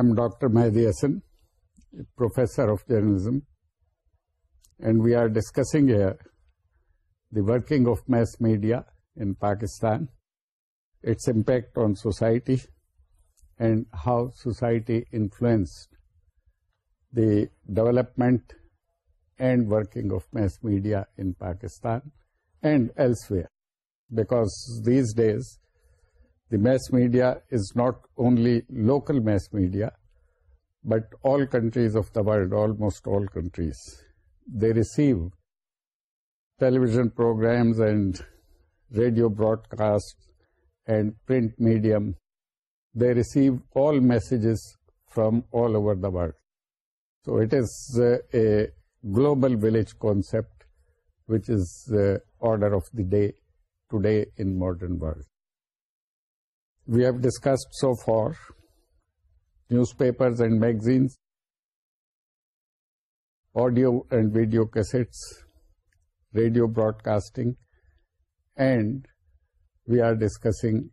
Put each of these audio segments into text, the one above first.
I'm Dr. Mehdi Hasan, Professor of Journalism, and we are discussing here the working of mass media in Pakistan, its impact on society, and how society influenced the development and working of mass media in Pakistan and elsewhere. Because these days the mass media is not only local mass media, but all countries of the world, almost all countries, they receive television programs and radio broadcasts and print medium. They receive all messages from all over the world. So it is uh, a global village concept, which is the uh, order of the day today in modern world we have discussed so far, newspapers and magazines, audio and video cassettes, radio broadcasting, and we are discussing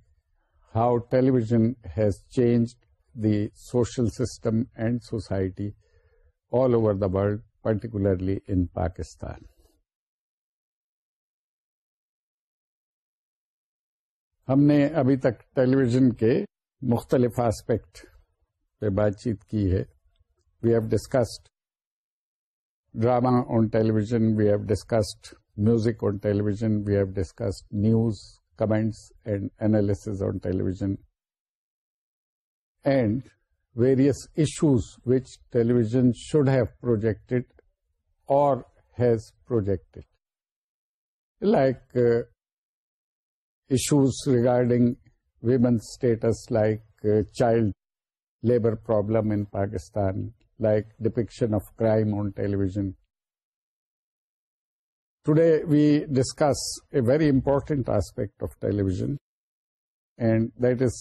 how television has changed the social system and society all over the world, particularly in Pakistan. ہم نے ابھی تک ٹیلی vision کے مختلف aspect پہ بات چیت کی ہے we have discussed drama on television we have discussed music on television we have discussed news comments and analysis on television and various issues which television should have projected or has projected like issues regarding women's status like uh, child labor problem in Pakistan, like depiction of crime on television. Today we discuss a very important aspect of television and that is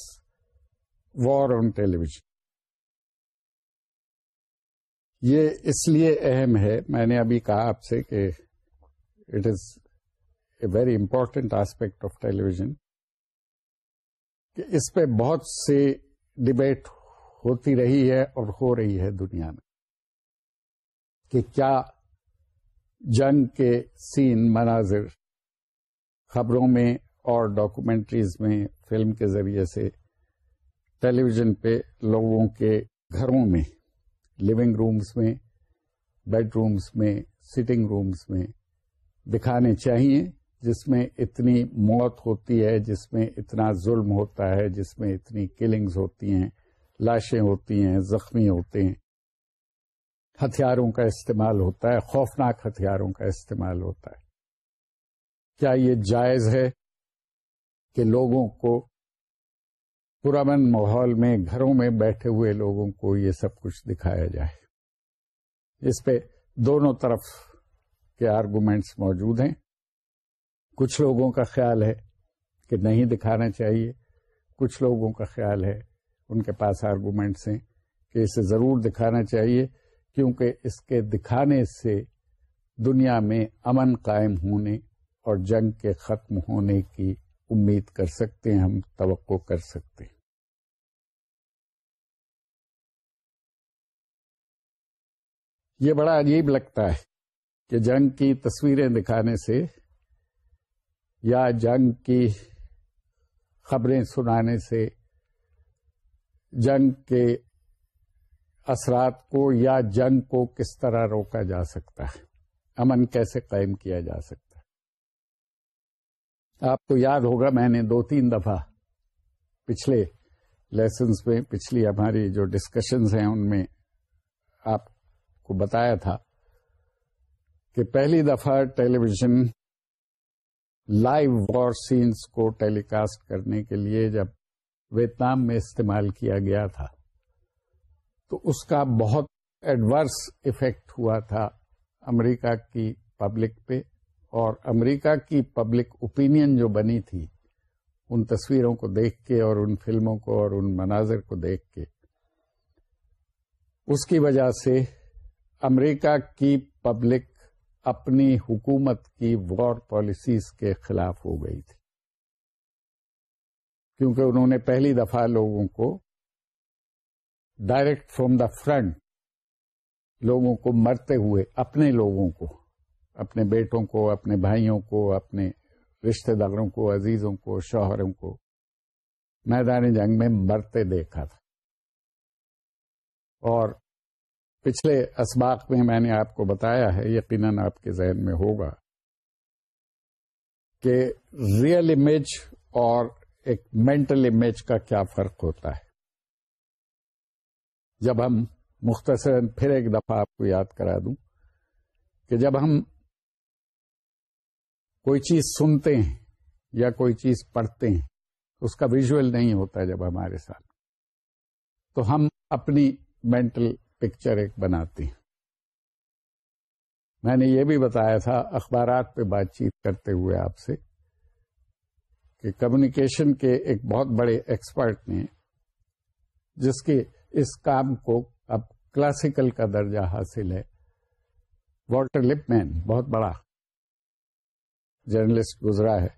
war on television. یہ اس لیے اہم ہے میں نے ابھی کہا آپ سے کہ it is very important aspect of television کہ اس پہ بہت سی ڈبیٹ ہوتی رہی ہے اور ہو رہی ہے دنیا میں کہ کیا جنگ کے سین مناظر خبروں میں اور ڈاکومینٹریز میں فلم کے ذریعے سے ٹیلی ویژن پہ لوگوں کے گھروں میں لونگ رومز میں بیڈ رومز میں سٹنگ رومز میں دکھانے چاہیے جس میں اتنی موت ہوتی ہے جس میں اتنا ظلم ہوتا ہے جس میں اتنی کلنگز ہوتی ہیں لاشیں ہوتی ہیں زخمی ہوتے ہیں ہتھیاروں کا استعمال ہوتا ہے خوفناک ہتھیاروں کا استعمال ہوتا ہے کیا یہ جائز ہے کہ لوگوں کو پرامن ماحول میں گھروں میں بیٹھے ہوئے لوگوں کو یہ سب کچھ دکھایا جائے اس پہ دونوں طرف کے آرگومینٹس موجود ہیں کچھ لوگوں کا خیال ہے کہ نہیں دکھانا چاہیے کچھ لوگوں کا خیال ہے ان کے پاس آرگومینٹس ہیں کہ اسے ضرور دکھانا چاہیے کیونکہ اس کے دکھانے سے دنیا میں امن قائم ہونے اور جنگ کے ختم ہونے کی امید کر سکتے ہیں ہم توقع کر سکتے ہیں یہ بڑا عجیب لگتا ہے کہ جنگ کی تصویریں دکھانے سے یا جنگ کی خبریں سنانے سے جنگ کے اثرات کو یا جنگ کو کس طرح روکا جا سکتا ہے امن کیسے قائم کیا جا سکتا ہے آپ کو یاد ہوگا میں نے دو تین دفعہ پچھلے لیسنس میں پچھلی ہماری جو ڈسکشنز ہیں ان میں آپ کو بتایا تھا کہ پہلی دفعہ television live war scenes کو ٹیلی کاسٹ کرنے کے لیے جب ویتنام میں استعمال کیا گیا تھا تو اس کا بہت ایڈورس افیکٹ ہوا تھا امریکہ کی پبلک پہ اور امریکہ کی پبلک اوپینین جو بنی تھی ان تصویروں کو دیکھ کے اور ان فلموں کو اور ان مناظر کو دیکھ کے اس کی وجہ سے امریکہ کی پبلک اپنی حکومت کی وار پالیسیز کے خلاف ہو گئی تھی کیونکہ انہوں نے پہلی دفعہ لوگوں کو ڈائریکٹ فروم دا فرنٹ لوگوں کو مرتے ہوئے اپنے لوگوں کو اپنے بیٹوں کو اپنے بھائیوں کو اپنے رشتے داروں کو عزیزوں کو شوہروں کو میدان جنگ میں مرتے دیکھا تھا اور پچھلے اسباق میں میں نے آپ کو بتایا ہے یقیناً آپ کے ذہن میں ہوگا کہ ریئل امیج اور ایک مینٹل امیج کا کیا فرق ہوتا ہے جب ہم مختصراً پھر ایک دفعہ آپ کو یاد کرا دوں کہ جب ہم کوئی چیز سنتے ہیں یا کوئی چیز پڑھتے ہیں اس کا ویژل نہیں ہوتا جب ہمارے ساتھ تو ہم اپنی مینٹل پکچر ایک بناتی میں نے یہ بھی بتایا تھا اخبارات پہ بات چیت کرتے ہوئے آپ سے کہ کمیونیکیشن کے ایک بہت بڑے ایکسپرٹ نے جس کے اس کام کو اب کلاسیکل کا درجہ حاصل ہے والٹر لپ مین بہت بڑا جرنلسٹ گزرا ہے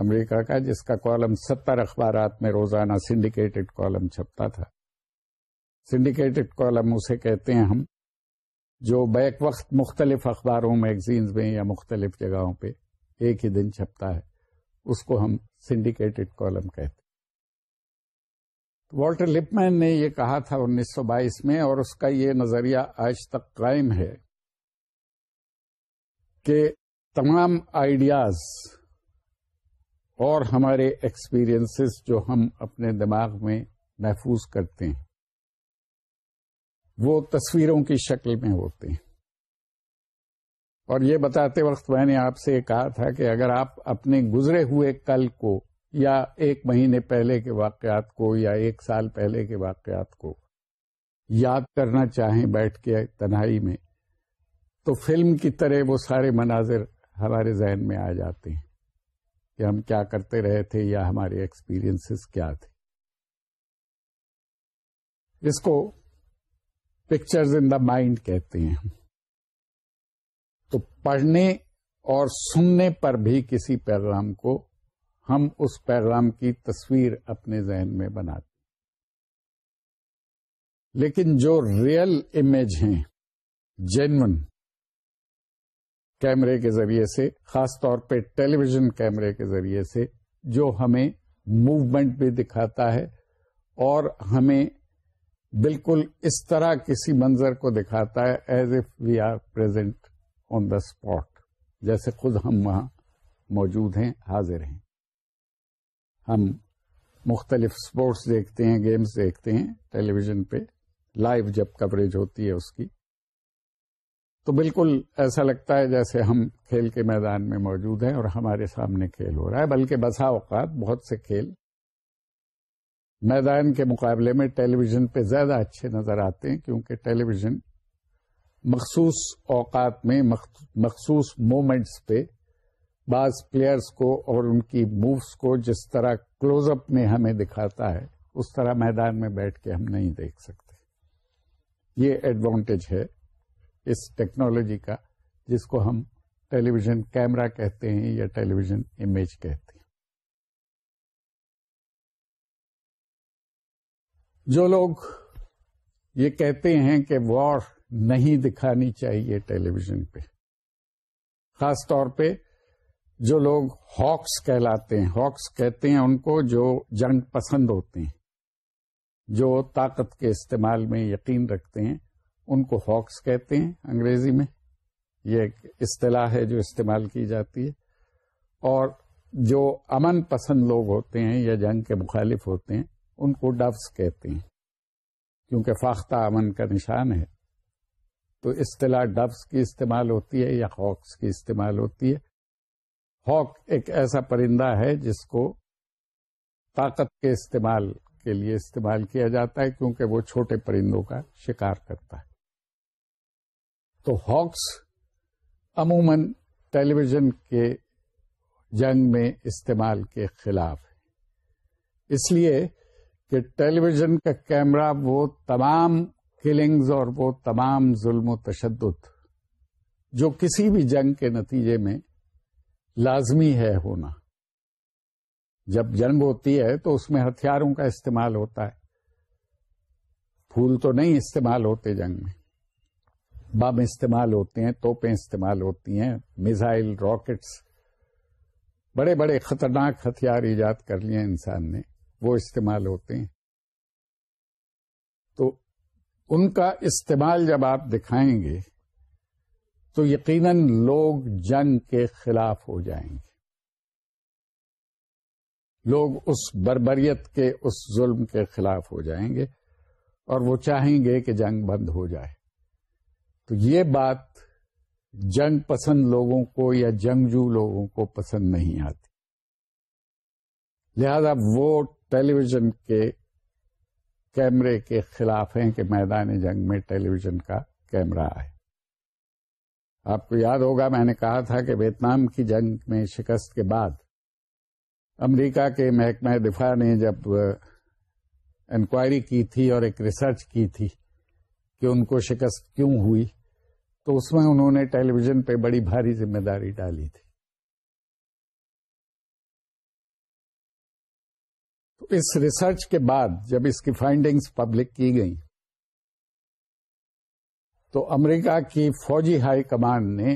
امریکہ کا جس کا کالم ستر اخبارات میں روزانہ سنڈیکیٹڈ کالم چھپتا تھا سنڈیکیٹڈ کالم اسے کہتے ہیں ہم جو بیک وقت مختلف اخباروں میگزینز میں یا مختلف جگہوں پہ ایک ہی دن چھپتا ہے اس کو ہم سنڈیکیٹڈ کالم کہتے ہیں والٹر لپ مین نے یہ کہا تھا انیس سو بائیس میں اور اس کا یہ نظریہ آج تک قائم ہے کہ تمام آئیڈیاز اور ہمارے ایکسپیرئنس جو ہم اپنے دماغ میں محفوظ کرتے ہیں وہ تصویروں کی شکل میں ہوتے ہیں اور یہ بتاتے وقت میں نے آپ سے کہا تھا کہ اگر آپ اپنے گزرے ہوئے کل کو یا ایک مہینے پہلے کے واقعات کو یا ایک سال پہلے کے واقعات کو یاد کرنا چاہیں بیٹھ کے تنہائی میں تو فلم کی طرح وہ سارے مناظر ہمارے ذہن میں آ جاتے ہیں کہ ہم کیا کرتے رہے تھے یا ہمارے ایکسپیرئنس کیا تھے اس کو پکچرز ان دا مائنڈ کہتے ہیں تو پڑھنے اور سننے پر بھی کسی پیغام کو ہم اس پیغام کی تصویر اپنے ذہن میں بناتے لیکن جو ریئل امیج ہیں جینون کیمرے کے ذریعے سے خاص طور پہ ٹیلی ویژن کیمرے کے ذریعے سے جو ہمیں موومنٹ بھی دکھاتا ہے اور ہمیں بالکل اس طرح کسی منظر کو دکھاتا ہے as if we are present on the spot جیسے خود ہم وہاں موجود ہیں حاضر ہیں ہم مختلف اسپورٹس دیکھتے ہیں گیمز دیکھتے ہیں ٹیلی ویژن پہ لائیو جب کوریج ہوتی ہے اس کی تو بالکل ایسا لگتا ہے جیسے ہم کھیل کے میدان میں موجود ہیں اور ہمارے سامنے کھیل ہو رہا ہے بلکہ بسا اوقات بہت سے کھیل میدان کے مقابلے میں ٹیلی ویژن پہ زیادہ اچھے نظر آتے ہیں کیونکہ ٹیلی ویژن مخصوص اوقات میں مخصوص مومنٹس پہ بعض پلیئرز کو اور ان کی مووس کو جس طرح کلوز اپ میں ہمیں دکھاتا ہے اس طرح میدان میں بیٹھ کے ہم نہیں دیکھ سکتے یہ ایڈوانٹیج ہے اس ٹیکنالوجی کا جس کو ہم ٹیلی ویژن کیمرہ کہتے ہیں یا ٹیلی ویژن امیج کہتے ہیں جو لوگ یہ کہتے ہیں کہ وار نہیں دکھانی چاہیے ٹیلی ویژن پہ خاص طور پہ جو لوگ ہاکس کہلاتے ہیں ہاکس کہتے ہیں ان کو جو جنگ پسند ہوتے ہیں جو طاقت کے استعمال میں یقین رکھتے ہیں ان کو ہاکس کہتے ہیں انگریزی میں یہ ایک اصطلاح ہے جو استعمال کی جاتی ہے اور جو امن پسند لوگ ہوتے ہیں یا جنگ کے مخالف ہوتے ہیں ان کو ڈفس کہتے ہیں کیونکہ فاختہ امن کا نشان ہے تو اصطلاح ڈفس کی استعمال ہوتی ہے یا ہاکس کی استعمال ہوتی ہے ہاک ایک ایسا پرندہ ہے جس کو طاقت کے استعمال کے لیے استعمال کیا جاتا ہے کیونکہ وہ چھوٹے پرندوں کا شکار کرتا ہے تو ہاکس عموماً ٹیلی ویژن کے جنگ میں استعمال کے خلاف ہے اس لیے کہ ٹیلی ویژن کا کیمرہ وہ تمام کلنگز اور وہ تمام ظلم و تشدد جو کسی بھی جنگ کے نتیجے میں لازمی ہے ہونا جب جنگ ہوتی ہے تو اس میں ہتھیاروں کا استعمال ہوتا ہے پھول تو نہیں استعمال ہوتے جنگ میں بم استعمال ہوتے ہیں توپیں استعمال ہوتی ہیں میزائل راکٹس بڑے بڑے خطرناک ہتھیار ایجاد کر لیے انسان نے وہ استعمال ہوتے ہیں تو ان کا استعمال جب آپ دکھائیں گے تو یقیناً لوگ جنگ کے خلاف ہو جائیں گے لوگ اس بربریت کے اس ظلم کے خلاف ہو جائیں گے اور وہ چاہیں گے کہ جنگ بند ہو جائے تو یہ بات جنگ پسند لوگوں کو یا جنگجو لوگوں کو پسند نہیں آتی لہذا ووٹ ٹیلی ویژن کے کیمرے کے خلاف ہیں کہ میدان جنگ میں ٹیلی ویژن کا کیمرہ آئے آپ کو یاد ہوگا میں نے کہا تھا کہ ویتنام کی جنگ میں شکست کے بعد امریکہ کے محکمہ دفاع نے جب انکوائری کی تھی اور ایک ریسرچ کی تھی کہ ان کو شکست کیوں ہوئی تو اس میں انہوں نے ٹیلی ویژن پہ بڑی بھاری ذمہ داری ڈالی تھی اس ریسرچ کے بعد جب اس کی فائنڈنگز پبلک کی گئی تو امریکہ کی فوجی ہائی کمان نے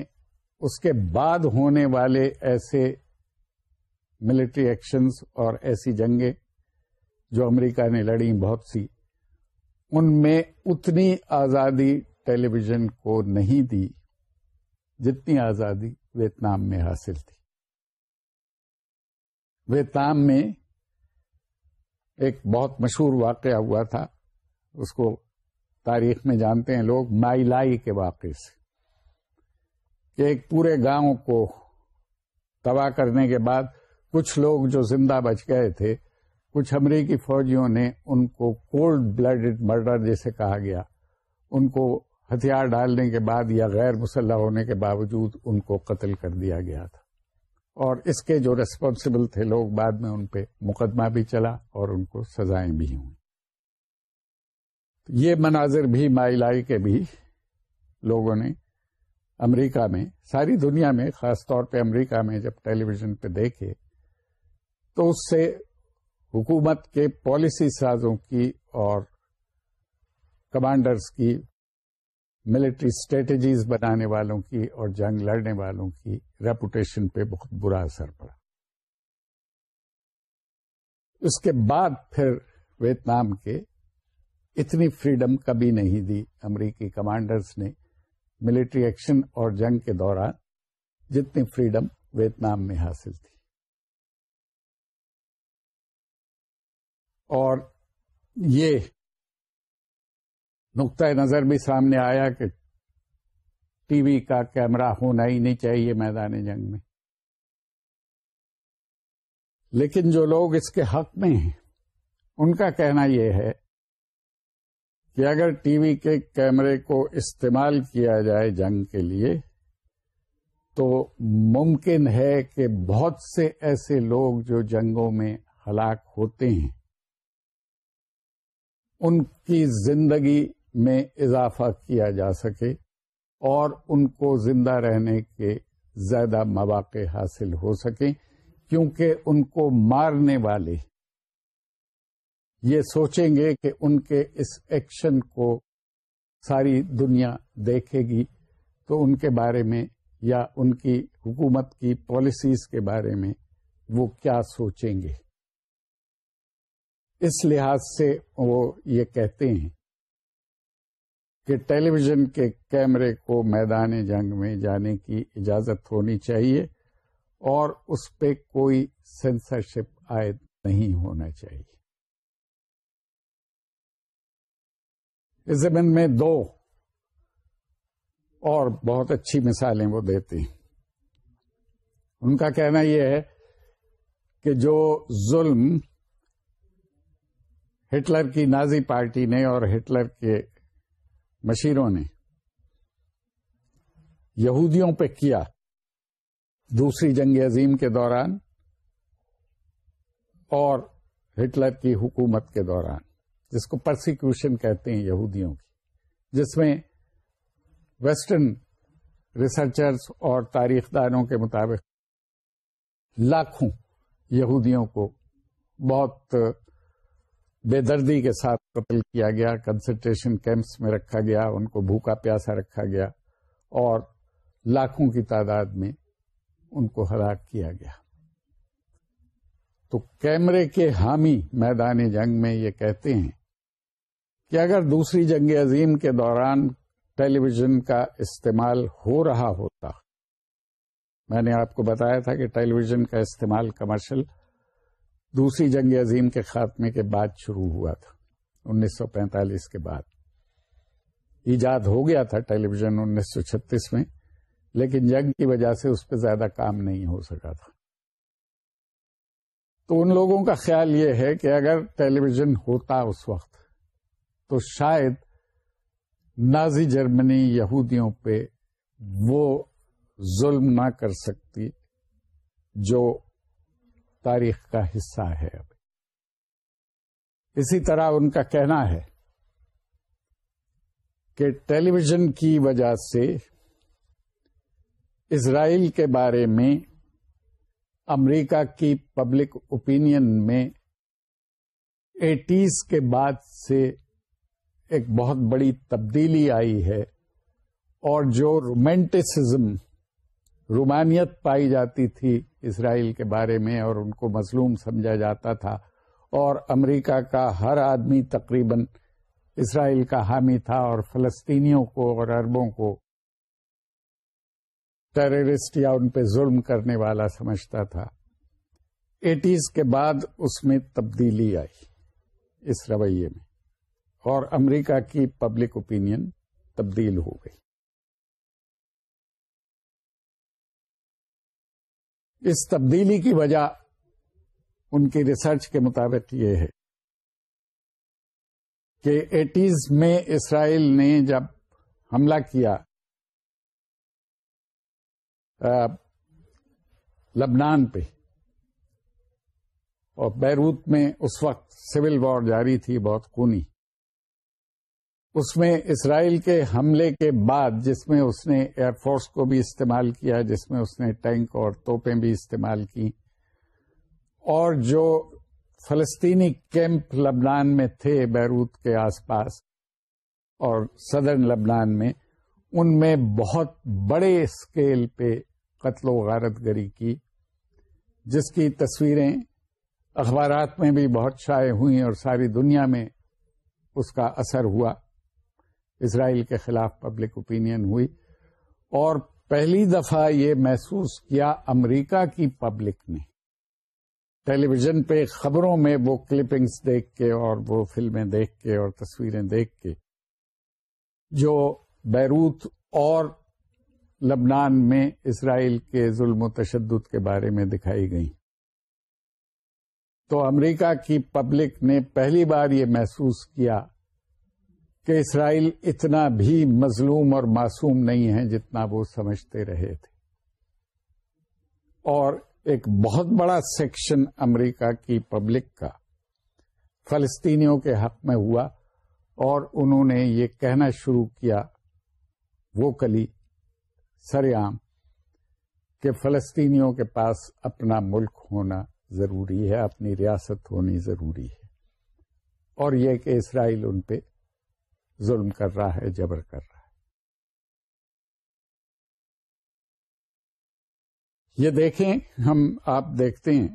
اس کے بعد ہونے والے ایسے ملٹری ایکشنز اور ایسی جنگیں جو امریکہ نے لڑی بہت سی ان میں اتنی آزادی ٹیلی ویژن کو نہیں دی جتنی آزادی ویتنام میں حاصل تھی ویتنام میں ایک بہت مشہور واقعہ ہوا تھا اس کو تاریخ میں جانتے ہیں لوگ مائی لائی کے واقعے سے کہ ایک پورے گاؤں کو تباہ کرنے کے بعد کچھ لوگ جو زندہ بچ گئے تھے کچھ امریکی فوجیوں نے ان کو کولڈ بلڈ مرڈر جیسے کہا گیا ان کو ہتھیار ڈالنے کے بعد یا غیر مسلح ہونے کے باوجود ان کو قتل کر دیا گیا تھا اور اس کے جو ریسپانسبل تھے لوگ بعد میں ان پہ مقدمہ بھی چلا اور ان کو سزائیں بھی ہوئیں یہ مناظر بھی مائلائی کے بھی لوگوں نے امریکہ میں ساری دنیا میں خاص طور پہ امریکہ میں جب ٹیلی ویژن پہ دیکھے تو اس سے حکومت کے پالیسی سازوں کی اور کمانڈرز کی ملٹری اسٹریٹجیز بنانے والوں کی اور جنگ لڑنے والوں کی ریپوٹیشن پہ بہت برا اثر پڑا اس کے بعد پھر ویت نام کے اتنی فریڈم کبھی نہیں دی امریکی کمانڈرز نے ملٹری ایکشن اور جنگ کے دوران جتنی فریڈم ویت نام میں حاصل تھی اور یہ نقطۂ نظر بھی سامنے آیا کہ ٹی وی کا کیمرہ ہونا ہی نہیں چاہیے میدان جنگ میں لیکن جو لوگ اس کے حق میں ہیں ان کا کہنا یہ ہے کہ اگر ٹی وی کے کیمرے کو استعمال کیا جائے جنگ کے لیے تو ممکن ہے کہ بہت سے ایسے لوگ جو جنگوں میں ہلاک ہوتے ہیں ان کی زندگی میں اضافہ کیا جا سکے اور ان کو زندہ رہنے کے زیادہ مواقع حاصل ہو سکیں کیونکہ ان کو مارنے والے یہ سوچیں گے کہ ان کے اس ایکشن کو ساری دنیا دیکھے گی تو ان کے بارے میں یا ان کی حکومت کی پالیسیز کے بارے میں وہ کیا سوچیں گے اس لحاظ سے وہ یہ کہتے ہیں کہ ٹیلی ویژن کے کیمرے کو میدان جنگ میں جانے کی اجازت ہونی چاہیے اور اس پہ کوئی سینسرشپ عائد نہیں ہونا چاہیے اس زمین میں دو اور بہت اچھی مثالیں وہ دیتی ان کا کہنا یہ ہے کہ جو ظلم ہٹلر کی نازی پارٹی نے اور ہٹلر کے مشیروں نے یہودیوں پہ کیا دوسری جنگ عظیم کے دوران اور ہٹلر کی حکومت کے دوران جس کو پرسیکیوشن کہتے ہیں یہودیوں کی جس میں ویسٹرن ریسرچرز اور تاریخ داروں کے مطابق لاکھوں یہودیوں کو بہت بے دردی کے ساتھ قتل کیا گیا کنسنٹریشن کیمپس میں رکھا گیا ان کو بھوکا پیاسا رکھا گیا اور لاکھوں کی تعداد میں ان کو ہلاک کیا گیا تو کیمرے کے حامی میدان جنگ میں یہ کہتے ہیں کہ اگر دوسری جنگ عظیم کے دوران ٹیلی ویژن کا استعمال ہو رہا ہوتا میں نے آپ کو بتایا تھا کہ ٹیلی ویژن کا استعمال کمرشل دوسری جنگ عظیم کے خاتمے کے بعد شروع ہوا تھا انیس سو پینتالیس کے بعد ایجاد ہو گیا تھا ٹیلی ویژن انیس سو چھتیس میں لیکن جنگ کی وجہ سے اس پہ زیادہ کام نہیں ہو سکا تھا تو ان لوگوں کا خیال یہ ہے کہ اگر ٹیلی ویژن ہوتا اس وقت تو شاید نازی جرمنی یہودیوں پہ وہ ظلم نہ کر سکتی جو تاریخ کا حصہ ہے اسی طرح ان کا کہنا ہے کہ ٹیلی ویژن کی وجہ سے اسرائیل کے بارے میں امریکہ کی پبلک اوپینین میں ایٹیز کے بعد سے ایک بہت بڑی تبدیلی آئی ہے اور جو رومینٹسزم رومانیت پائی جاتی تھی اسرائیل کے بارے میں اور ان کو مظلوم سمجھا جاتا تھا اور امریکہ کا ہر آدمی تقریباً اسرائیل کا حامی تھا اور فلسطینیوں کو اور عربوں کو ٹیررسٹ یا ان پہ ظلم کرنے والا سمجھتا تھا ایٹیز کے بعد اس میں تبدیلی آئی اس رویے میں اور امریکہ کی پبلک اوپینین تبدیل ہو گئی اس تبدیلی کی وجہ ان کی ریسرچ کے مطابق یہ ہے کہ ایٹیز میں اسرائیل نے جب حملہ کیا لبنان پہ اور بیروت میں اس وقت سول وار جاری تھی بہت کونی اس میں اسرائیل کے حملے کے بعد جس میں اس نے ایئر فورس کو بھی استعمال کیا جس میں اس نے ٹینک اور توپیں بھی استعمال کی اور جو فلسطینی کیمپ لبنان میں تھے بیروت کے آس پاس اور صدر لبنان میں ان میں بہت بڑے اسکیل پہ قتل و غارت گری کی جس کی تصویریں اخبارات میں بھی بہت شائع ہوئیں اور ساری دنیا میں اس کا اثر ہوا اسرائیل کے خلاف پبلک اوپینین ہوئی اور پہلی دفعہ یہ محسوس کیا امریکہ کی پبلک نے ٹیلی ویژن پہ خبروں میں وہ کلپنگز دیکھ کے اور وہ فلمیں دیکھ کے اور تصویریں دیکھ کے جو بیروت اور لبنان میں اسرائیل کے ظلم و تشدد کے بارے میں دکھائی گئی تو امریکہ کی پبلک نے پہلی بار یہ محسوس کیا کہ اسرائیل اتنا بھی مظلوم اور معصوم نہیں ہے جتنا وہ سمجھتے رہے تھے اور ایک بہت بڑا سیکشن امریکہ کی پبلک کا فلسطینیوں کے حق میں ہوا اور انہوں نے یہ کہنا شروع کیا وہ کلی سر عام کہ فلسطینیوں کے پاس اپنا ملک ہونا ضروری ہے اپنی ریاست ہونی ضروری ہے اور یہ کہ اسرائیل ان پہ ظلم کر رہا ہے جبر کر رہا ہے یہ دیکھیں ہم آپ دیکھتے ہیں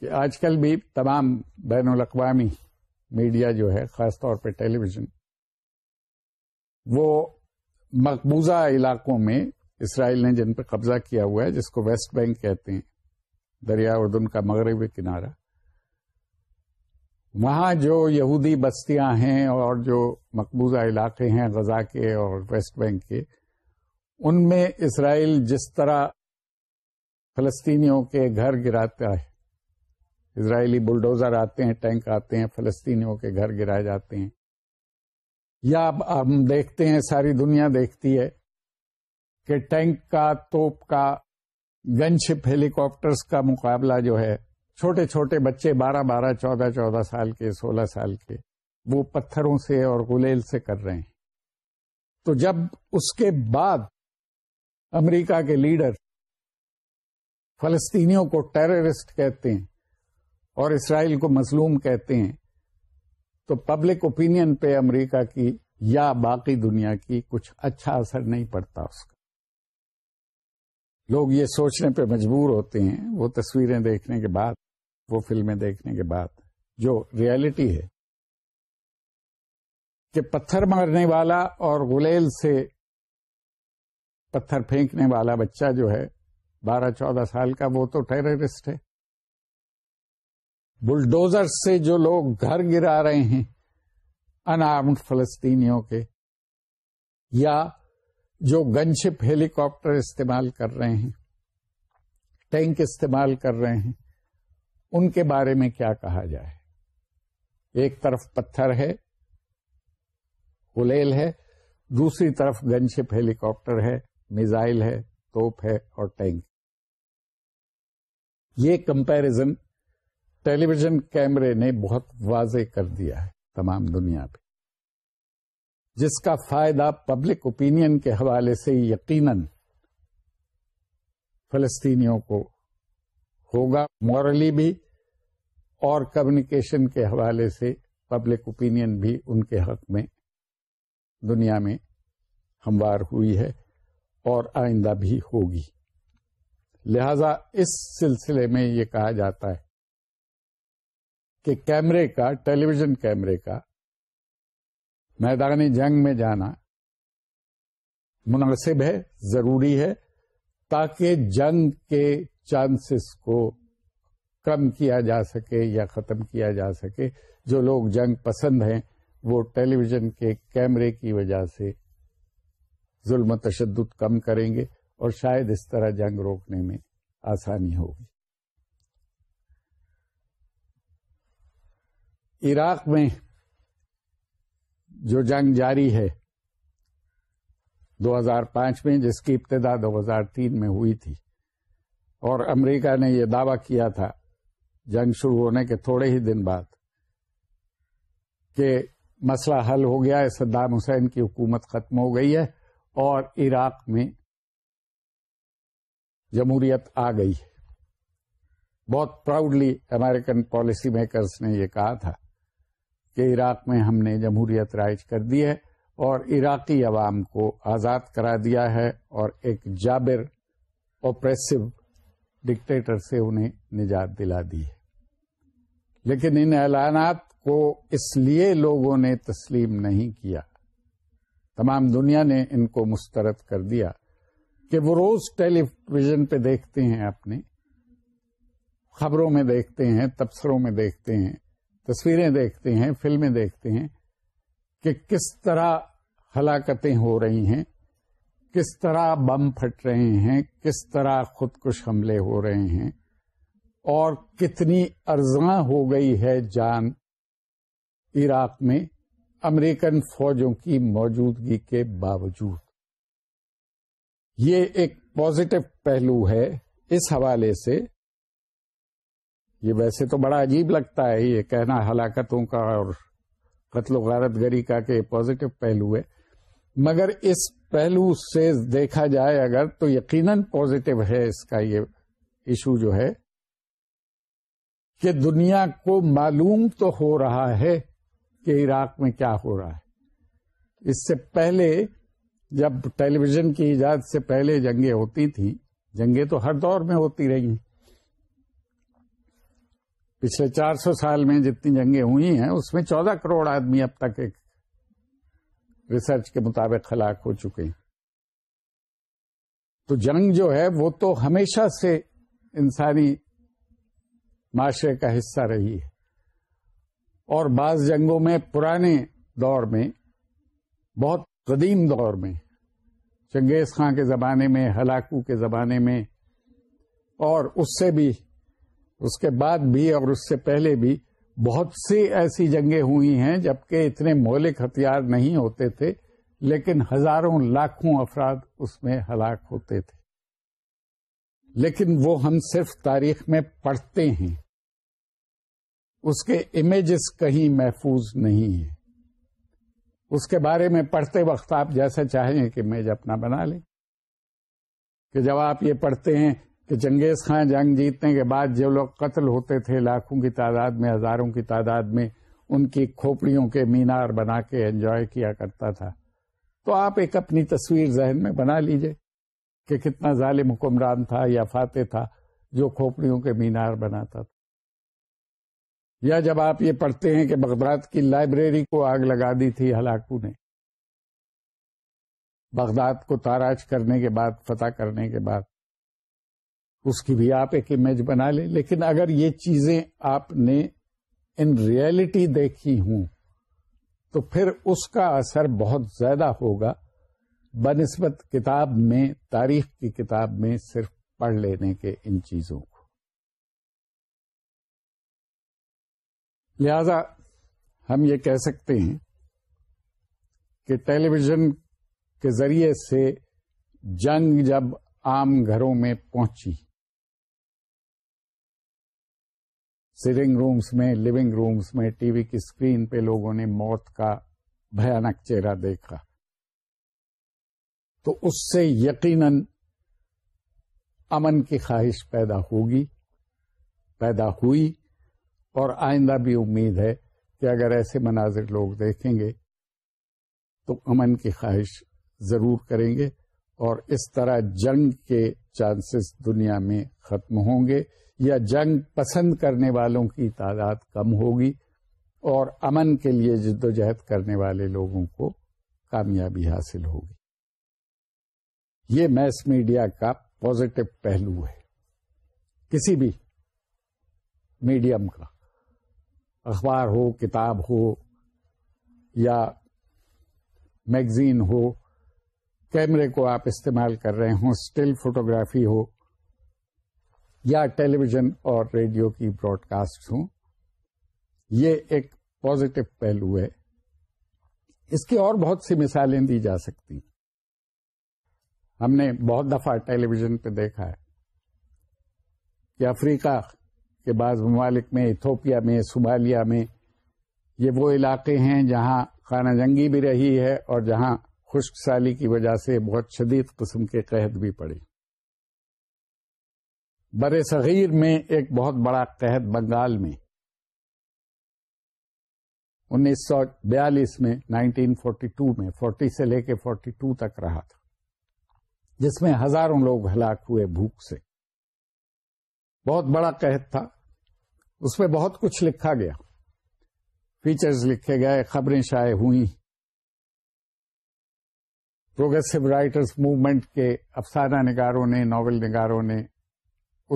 کہ آج کل بھی تمام بین الاقوامی میڈیا جو ہے خاص طور پہ ٹیلی ویژن وہ مقبوضہ علاقوں میں اسرائیل نے جن پہ قبضہ کیا ہوا ہے جس کو ویسٹ بینک کہتے ہیں دریا اردن کا مغربی کنارہ وہاں جو یہودی بستیاں ہیں اور جو مقبوضہ علاقے ہیں غزہ کے اور ویسٹ بینک کے ان میں اسرائیل جس طرح فلسطینیوں کے گھر گراتا ہے اسرائیلی بلڈوزر آتے ہیں ٹینک آتے ہیں فلسطینیوں کے گھر گرائے جاتے ہیں یا ہم دیکھتے ہیں ساری دنیا دیکھتی ہے کہ ٹینک کا توپ کا شپ ہیلی کاپٹرس کا مقابلہ جو ہے چھوٹے چھوٹے بچے بارہ بارہ چودہ چودہ سال کے سولہ سال کے وہ پتھروں سے اور گلیل سے کر رہے ہیں تو جب اس کے بعد امریکہ کے لیڈر فلسطینیوں کو ٹیررسٹ کہتے ہیں اور اسرائیل کو مظلوم کہتے ہیں تو پبلک اوپینین پہ امریکہ کی یا باقی دنیا کی کچھ اچھا اثر نہیں پڑتا اس کا لوگ یہ سوچنے پہ مجبور ہوتے ہیں وہ تصویریں دیکھنے کے بعد وہ فلمیں دیکھنے کے بعد جو ریالٹی ہے کہ پتھر مارنے والا اور غلیل سے پتھر پھینکنے والا بچہ جو ہے بارہ چودہ سال کا وہ تو ٹیررسٹ ہے بلڈوزر سے جو لوگ گھر گرا رہے ہیں انارمڈ فلسطینیوں کے یا جو گنشپ ہیلی کاپٹر استعمال کر رہے ہیں ٹینک استعمال کر رہے ہیں ان کے بارے میں کیا کہا جائے ایک طرف پتھر ہے کلیل ہے دوسری طرف گنشپ ہیلی کاپٹر ہے میزائل ہے توپ ہے اور ٹینک یہ کمپیرزن ٹیلی ویژن کیمرے نے بہت واضح کر دیا ہے تمام دنیا پہ جس کا فائدہ پبلک اوپینئن کے حوالے سے یقیناً فلسطینیوں کو ہوگا مورلی بھی اور کمیونیکیشن کے حوالے سے پبلک اوپینین بھی ان کے حق میں دنیا میں ہموار ہوئی ہے اور آئندہ بھی ہوگی لہذا اس سلسلے میں یہ کہا جاتا ہے کہ کیمرے کا ٹیلی ویژن کیمرے کا میدانی جنگ میں جانا مناسب ہے ضروری ہے تاکہ جنگ کے چانسز کو کم کیا جا سکے یا ختم کیا جا سکے جو لوگ جنگ پسند ہیں وہ ٹیلی ویژن کے کیمرے کی وجہ سے ظلم تشدد کم کریں گے اور شاید اس طرح جنگ روکنے میں آسانی ہوگی عراق میں جو جنگ جاری ہے دو ہزار پانچ میں جس کی ابتدا دو ہزار تین میں ہوئی تھی اور امریکہ نے یہ دعویٰ کیا تھا جنگ شروع ہونے کے تھوڑے ہی دن بعد کہ مسئلہ حل ہو گیا ہے صدام حسین کی حکومت ختم ہو گئی ہے اور عراق میں جمہوریت آ گئی ہے بہت پراؤڈلی امریکن پالیسی میکرز نے یہ کہا تھا کہ عراق میں ہم نے جمہوریت رائج کر دی ہے اور عراقی عوام کو آزاد کرا دیا ہے اور ایک جابر اوپریسو ڈکٹیٹر سے انہیں نجات دلا دی ہے لیکن ان اعلانات کو اس لیے لوگوں نے تسلیم نہیں کیا تمام دنیا نے ان کو مسترد کر دیا کہ وہ روز ٹیلی ویژن پہ دیکھتے ہیں اپنے خبروں میں دیکھتے ہیں تبصروں میں دیکھتے ہیں تصویریں دیکھتے ہیں فلمیں دیکھتے ہیں کہ کس طرح ہلاکتیں ہو رہی ہیں کس طرح بم پھٹ رہے ہیں کس طرح خود کش حملے ہو رہے ہیں اور کتنی ارزاں ہو گئی ہے جان عراق میں امریکن فوجوں کی موجودگی کے باوجود یہ ایک پازیٹو پہلو ہے اس حوالے سے یہ ویسے تو بڑا عجیب لگتا ہے یہ کہنا ہلاکتوں کا اور قتل و غارت گری کا کہ یہ پوزیٹو پہلو ہے مگر اس پہلو سے دیکھا جائے اگر تو یقیناً پوزیٹو ہے اس کا یہ ایشو جو ہے کہ دنیا کو معلوم تو ہو رہا ہے کہ عراق میں کیا ہو رہا ہے اس سے پہلے جب ٹیلی ویژن کی ایجاد سے پہلے جنگیں ہوتی تھی جنگیں تو ہر دور میں ہوتی رہی پچھلے چار سو سال میں جتنی جنگیں ہوئی ہیں اس میں چودہ کروڑ آدمی اب تک ایک ریسرچ کے مطابق ہلاک ہو چکے ہیں تو جنگ جو ہے وہ تو ہمیشہ سے انسانی معاشرے کا حصہ رہی ہے اور بعض جنگوں میں پرانے دور میں بہت قدیم دور میں چنگیز خان کے زمانے میں ہلاکو کے زمانے میں اور اس سے بھی اس کے بعد بھی اور اس سے پہلے بھی بہت سی ایسی جنگیں ہوئی ہیں جبکہ اتنے مولک ہتھیار نہیں ہوتے تھے لیکن ہزاروں لاکھوں افراد اس میں ہلاک ہوتے تھے لیکن وہ ہم صرف تاریخ میں پڑھتے ہیں اس کے امیجز کہیں محفوظ نہیں ہیں اس کے بارے میں پڑھتے وقت آپ جیسے چاہیں کہ امیج اپنا بنا لیں کہ جب آپ یہ پڑھتے ہیں کہ چنگیز خان جنگ جیتنے کے بعد جو لوگ قتل ہوتے تھے لاکھوں کی تعداد میں ہزاروں کی تعداد میں ان کی کھوپڑیوں کے مینار بنا کے انجوائے کیا کرتا تھا تو آپ ایک اپنی تصویر ذہن میں بنا لیجئے کہ کتنا ظالم حکمران تھا یا فاتح تھا جو کھوپڑیوں کے مینار بناتا تھا یا جب آپ یہ پڑھتے ہیں کہ بغداد کی لائبریری کو آگ لگا دی تھی ہلاکو نے بغداد کو تاراج کرنے کے بعد فتح کرنے کے بعد اس کی بھی آپ ایک امیج بنا لیں لیکن اگر یہ چیزیں آپ نے ان ریئلٹی دیکھی ہوں تو پھر اس کا اثر بہت زیادہ ہوگا بنسبت کتاب میں تاریخ کی کتاب میں صرف پڑھ لینے کے ان چیزوں کو لہذا ہم یہ کہہ سکتے ہیں کہ ٹیلی ویژن کے ذریعے سے جنگ جب عام گھروں میں پہنچی سٹنگ رومس میں لونگ رومس میں ٹی وی کی اسکرین پہ لوگوں نے موت کا بھیانک چہرہ دیکھا تو اس سے یقیناً امن کی خواہش پیدا ہوگی پیدا ہوئی اور آئندہ بھی امید ہے کہ اگر ایسے مناظر لوگ دیکھیں گے تو امن کی خواہش ضرور کریں گے اور اس طرح جنگ کے چانسز دنیا میں ختم ہوں گے یا جنگ پسند کرنے والوں کی تعداد کم ہوگی اور امن کے لیے جد و جہد کرنے والے لوگوں کو کامیابی حاصل ہوگی یہ میس میڈیا کا پوزیٹو پہلو ہے کسی بھی میڈیم کا اخبار ہو کتاب ہو یا میگزین ہو کیمرے کو آپ استعمال کر رہے ہوں اسٹل فوٹوگرافی ہو یا ٹیلی ویژن اور ریڈیو کی براڈ کاسٹ ہوں یہ ایک پازیٹو پہلو ہے اس کی اور بہت سی مثالیں دی جا سکتی ہم نے بہت دفعہ ٹیلی ویژن پہ دیکھا ہے کہ افریقہ کے بعض ممالک میں ایتھوپیا میں صومالیہ میں یہ وہ علاقے ہیں جہاں خانہ جنگی بھی رہی ہے اور جہاں خشک سالی کی وجہ سے بہت شدید قسم کے قید بھی پڑے بر صغیر میں ایک بہت بڑا قحط بنگال میں انیس سو بیالیس میں نائنٹین فورٹی ٹو میں فورٹی سے لے کے فورٹی ٹو تک رہا تھا جس میں ہزاروں لوگ ہلاک ہوئے بھوک سے بہت بڑا قحط تھا اس میں بہت کچھ لکھا گیا فیچرز لکھے گئے خبریں شائع ہوئی پروگریسو رائٹرز موومنٹ کے افسانہ نگاروں نے ناول نگاروں نے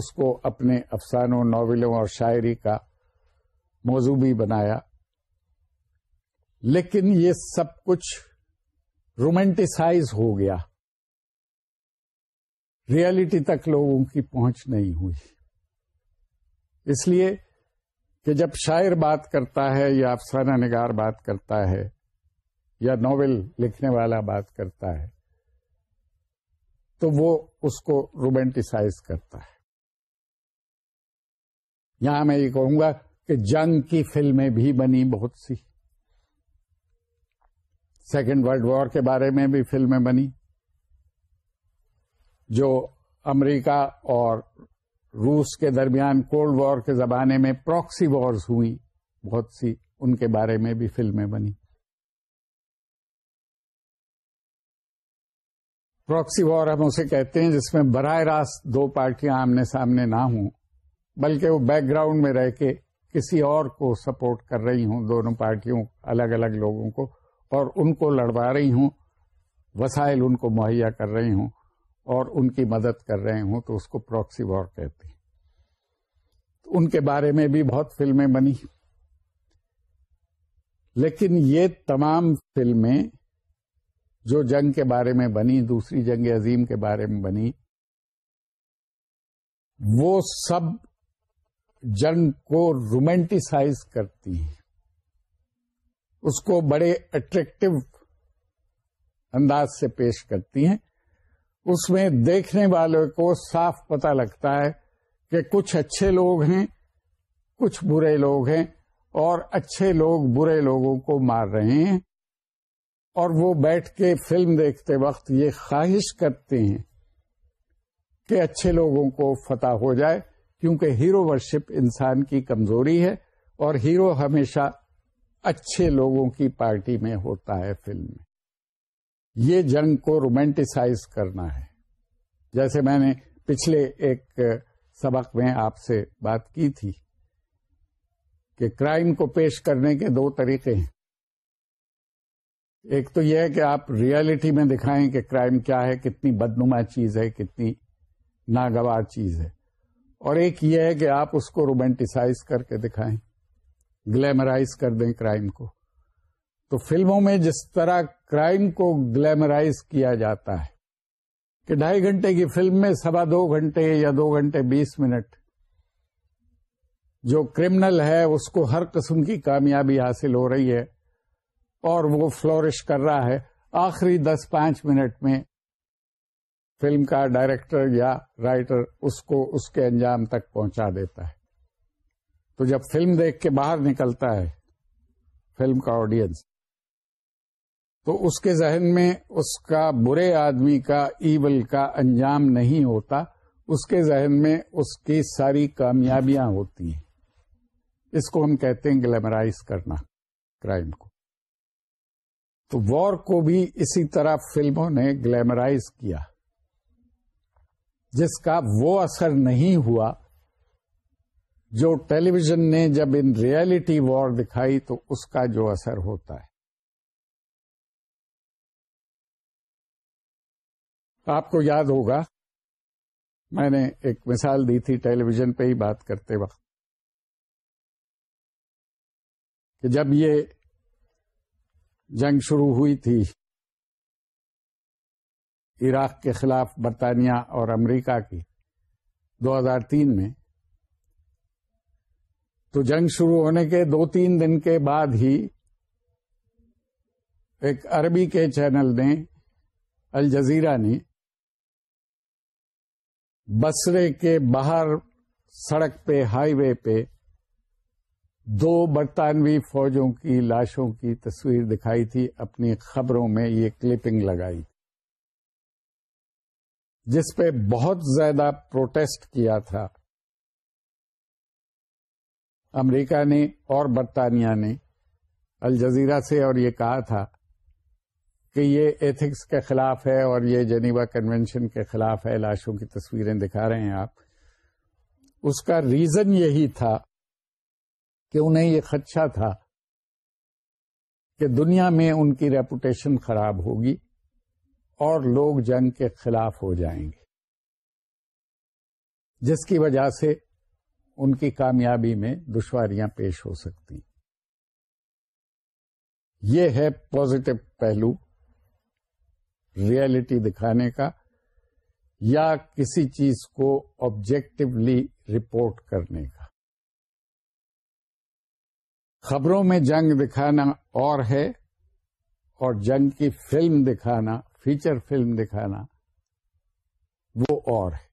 اس کو اپنے افسانوں ناولوں اور شاعری کا موضوع بھی بنایا لیکن یہ سب کچھ رومینٹیسائز ہو گیا ریالٹی تک لوگوں کی پہنچ نہیں ہوئی اس لیے کہ جب شاعر بات کرتا ہے یا افسانہ نگار بات کرتا ہے یا ناول لکھنے والا بات کرتا ہے تو وہ اس کو رومینٹیسائز کرتا ہے یہاں میں یہ کہوں گا کہ جنگ کی فلمیں بھی بنی بہت سی سیکنڈ ولڈ وار کے بارے میں بھی فلمیں بنی جو امریکہ اور روس کے درمیان کولڈ وار کے زمانے میں پروکسی وارز ہوئی بہت سی ان کے بارے میں بھی فلمیں بنی پروکسی وار ہم اسے کہتے ہیں جس میں براہ راست دو پارٹیاں آمنے سامنے نہ ہوں بلکہ وہ بیک گراؤنڈ میں رہ کے کسی اور کو سپورٹ کر رہی ہوں دونوں پارٹیوں الگ الگ لوگوں کو اور ان کو لڑوا رہی ہوں وسائل ان کو مہیا کر رہی ہوں اور ان کی مدد کر رہے ہوں تو اس کو پروکسی وار کہتے ہیں ان کے بارے میں بھی بہت فلمیں بنی لیکن یہ تمام فلمیں جو جنگ کے بارے میں بنی دوسری جنگ عظیم کے بارے میں بنی وہ سب جنگ کو رومینٹیسائز کرتی ہیں اس کو بڑے اٹریکٹو انداز سے پیش کرتی ہیں اس میں دیکھنے والوں کو صاف پتا لگتا ہے کہ کچھ اچھے لوگ ہیں کچھ برے لوگ ہیں اور اچھے لوگ برے لوگوں کو مار رہے ہیں اور وہ بیٹھ کے فلم دیکھتے وقت یہ خواہش کرتے ہیں کہ اچھے لوگوں کو فتح ہو جائے کیونکہ ہیرو ورشپ انسان کی کمزوری ہے اور ہیرو ہمیشہ اچھے لوگوں کی پارٹی میں ہوتا ہے فلم میں یہ جنگ کو رومینٹیسائز کرنا ہے جیسے میں نے پچھلے ایک سبق میں آپ سے بات کی تھی کہ کرائم کو پیش کرنے کے دو طریقے ہیں ایک تو یہ ہے کہ آپ ریالٹی میں دکھائیں کہ کرائم کیا ہے کتنی بدنما چیز ہے کتنی ناگوار چیز ہے اور ایک یہ ہے کہ آپ اس کو رومینٹیسائز کر کے دکھائیں گلیمرائز کر دیں کرائم کو تو فلموں میں جس طرح کرائم کو گلیمرائز کیا جاتا ہے کہ ڈھائی گھنٹے کی فلم میں سوا دو گھنٹے یا دو گھنٹے بیس منٹ جو کرمنل ہے اس کو ہر قسم کی کامیابی حاصل ہو رہی ہے اور وہ فلورش کر رہا ہے آخری دس پانچ منٹ میں فلم کا ڈائریکٹر یا رائٹر اس کو اس کے انجام تک پہنچا دیتا ہے تو جب فلم دیکھ کے باہر نکلتا ہے فلم کا آڈینس تو اس کے ذہن میں اس کا برے آدمی کا ایول کا انجام نہیں ہوتا اس کے ذہن میں اس کی ساری کامیابیاں ہوتی ہیں اس کو ہم کہتے ہیں گلیمرائز کرنا کرائم کو تو وار کو بھی اسی طرح فلموں نے گلیمرائز کیا جس کا وہ اثر نہیں ہوا جو ٹیلی ویژن نے جب ان ریالٹی وار دکھائی تو اس کا جو اثر ہوتا ہے آپ کو یاد ہوگا میں نے ایک مثال دی تھی ٹیلی ویژن پہ ہی بات کرتے وقت کہ جب یہ جنگ شروع ہوئی تھی عراق کے خلاف برطانیہ اور امریکہ کی دو ہزار تین میں تو جنگ شروع ہونے کے دو تین دن کے بعد ہی ایک عربی کے چینل نے الجزیرہ نے بسرے کے باہر سڑک پہ ہائی وے پہ دو برطانوی فوجوں کی لاشوں کی تصویر دکھائی تھی اپنی خبروں میں یہ کلپنگ لگائی جس پہ بہت زیادہ پروٹیسٹ کیا تھا امریکہ نے اور برطانیہ نے الجزیرہ سے اور یہ کہا تھا کہ یہ ایتھکس کے خلاف ہے اور یہ جنیوا کنونشن کے خلاف ہے لاشوں کی تصویریں دکھا رہے ہیں آپ اس کا ریزن یہی تھا کہ انہیں یہ خدشہ تھا کہ دنیا میں ان کی ریپوٹیشن خراب ہوگی اور لوگ جنگ کے خلاف ہو جائیں گے جس کی وجہ سے ان کی کامیابی میں دشواریاں پیش ہو سکتی یہ ہے پوزیٹو پہلو ریالٹی دکھانے کا یا کسی چیز کو آبجیکٹولی رپورٹ کرنے کا خبروں میں جنگ دکھانا اور ہے اور جنگ کی فلم دکھانا فیچر فلم دکھانا وہ اور ہے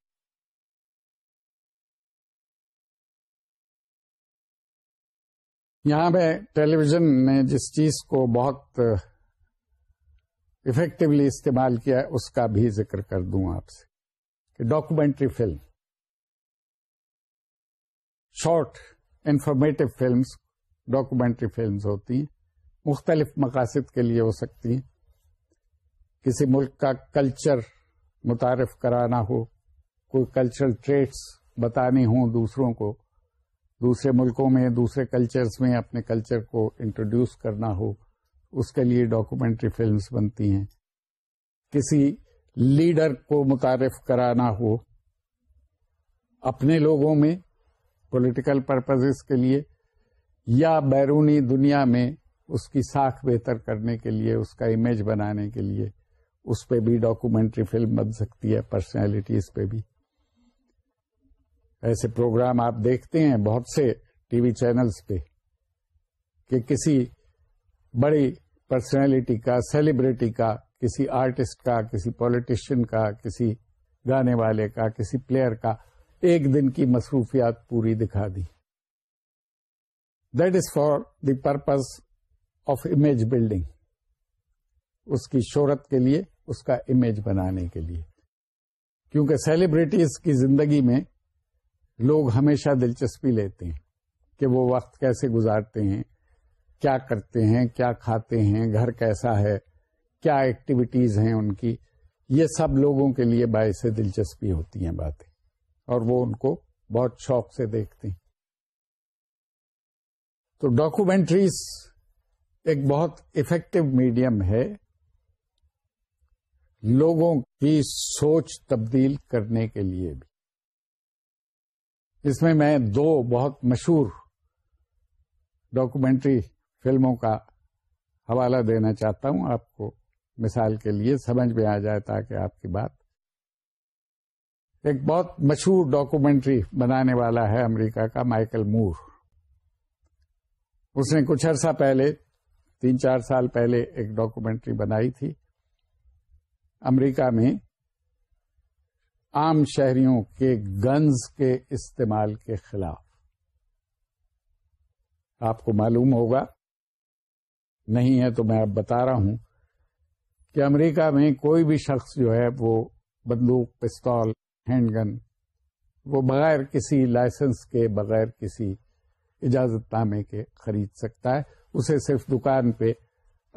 یہاں پہ ٹیلی ویژن نے جس چیز کو بہت افیکٹولی استعمال کیا اس کا بھی ذکر کر دوں آپ سے کہ documentary film short informative films documentary films ہوتی ہیں مختلف مقاصد کے لیے ہو سکتی ہیں کسی ملک کا کلچر متعارف کرانا ہو کوئی کلچرل ٹریٹس بتانی ہوں دوسروں کو دوسرے ملکوں میں دوسرے کلچرز میں اپنے کلچر کو انٹروڈیوس کرنا ہو اس کے لیے ڈاکومنٹری فلمز بنتی ہیں کسی لیڈر کو متعارف کرانا ہو اپنے لوگوں میں پولیٹیکل پرپزز کے لیے یا بیرونی دنیا میں اس کی ساکھ بہتر کرنے کے لیے اس کا امیج بنانے کے لیے اس پہ بھی ڈاکومینٹری فلم بن سکتی ہے پرسنالٹیز پہ بھی ایسے پروگرام آپ دیکھتے ہیں بہت سے ٹی وی چینلز پہ کہ کسی بڑی پرسنالٹی کا سیلیبریٹی کا کسی آرٹسٹ کا کسی پولیٹیشین کا کسی گانے والے کا کسی پلیئر کا ایک دن کی مصروفیات پوری دکھا دی that is for the purpose of image building اس کی شہرت کے لیے اس کا امیج بنانے کے لیے کیونکہ سیلیبریٹیز کی زندگی میں لوگ ہمیشہ دلچسپی لیتے ہیں کہ وہ وقت کیسے گزارتے ہیں کیا کرتے ہیں کیا کھاتے ہیں گھر کیسا ہے کیا ایکٹیویٹیز ہیں ان کی یہ سب لوگوں کے لیے باعث دلچسپی ہوتی ہیں باتیں اور وہ ان کو بہت شوق سے دیکھتے ہیں تو ڈاکومینٹریز ایک بہت افیکٹو میڈیم ہے لوگوں کی سوچ تبدیل کرنے کے لیے بھی اس میں میں دو بہت مشہور ڈاکومنٹری فلموں کا حوالہ دینا چاہتا ہوں آپ کو مثال کے لیے سمجھ میں آ جائے تاکہ آپ کی بات ایک بہت مشہور ڈاکومینٹری بنانے والا ہے امریکہ کا مائیکل مور اس نے کچھ عرصہ پہلے تین چار سال پہلے ایک ڈاکومینٹری بنائی تھی امریکہ میں عام شہریوں کے گنز کے استعمال کے خلاف آپ کو معلوم ہوگا نہیں ہے تو میں اب بتا رہا ہوں کہ امریکہ میں کوئی بھی شخص جو ہے وہ بندوق پستول ہینڈ گن وہ بغیر کسی لائسنس کے بغیر کسی اجازت نامے کے خرید سکتا ہے اسے صرف دکان پہ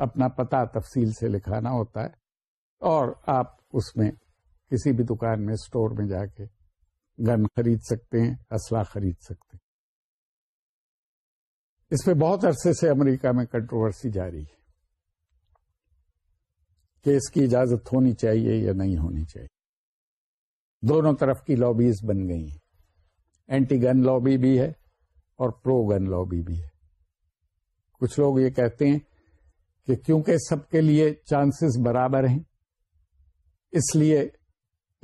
اپنا پتہ تفصیل سے لکھانا ہوتا ہے اور آپ اس میں کسی بھی دکان میں اسٹور میں جا کے گن خرید سکتے ہیں اسلحہ خرید سکتے ہیں اس پہ بہت عرصے سے امریکہ میں کنٹروورسی جاری ہے کہ اس کی اجازت ہونی چاہیے یا نہیں ہونی چاہیے دونوں طرف کی لابیز بن گئی ہیں اینٹی گن لابی بھی ہے اور پرو گن لابی بھی ہے کچھ لوگ یہ کہتے ہیں کہ کیونکہ سب کے لیے چانسز برابر ہیں اس لیے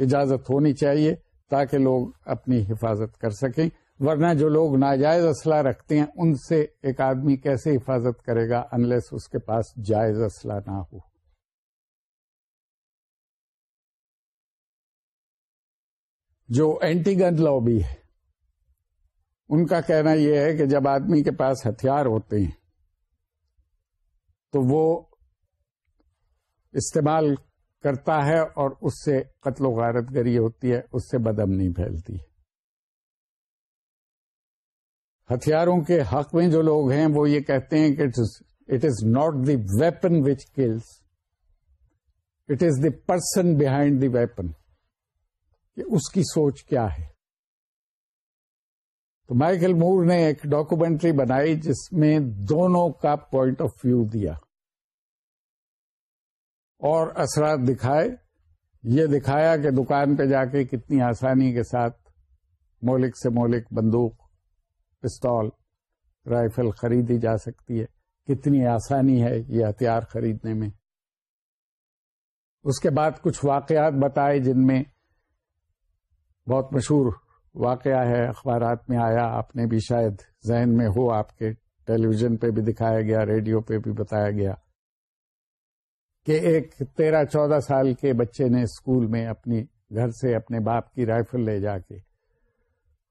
اجازت ہونی چاہیے تاکہ لوگ اپنی حفاظت کر سکیں ورنہ جو لوگ ناجائز اسلحہ رکھتے ہیں ان سے ایک آدمی کیسے حفاظت کرے گا انلیس اس کے پاس جائز اسلحہ نہ ہو جو اینٹی گن لو بھی ہے ان کا کہنا یہ ہے کہ جب آدمی کے پاس ہتھیار ہوتے ہیں تو وہ استعمال کرتا ہے اور اس سے قتل و غارت گری ہوتی ہے اس سے بدم نہیں پھیلتی ہے ہتھیاروں کے حق میں جو لوگ ہیں وہ یہ کہتے ہیں کہ it is not the weapon which kills it is the person behind the weapon اس کی سوچ کیا ہے تو مائیکل مور نے ایک ڈاکومینٹری بنائی جس میں دونوں کا پوائنٹ آف ویو دیا اور اثرات دکھائے یہ دکھایا کہ دکان پہ جا کے کتنی آسانی کے ساتھ مولک سے مولک بندوق پستول رائفل خریدی جا سکتی ہے کتنی آسانی ہے یہ ہتھیار خریدنے میں اس کے بعد کچھ واقعات بتائے جن میں بہت مشہور واقعہ ہے اخبارات میں آیا آپ نے بھی شاید ذہن میں ہو آپ کے ٹیلی ویژن پہ بھی دکھایا گیا ریڈیو پہ بھی بتایا گیا کہ ایک تیرہ چودہ سال کے بچے نے اسکول میں اپنی گھر سے اپنے باپ کی رائفل لے جا کے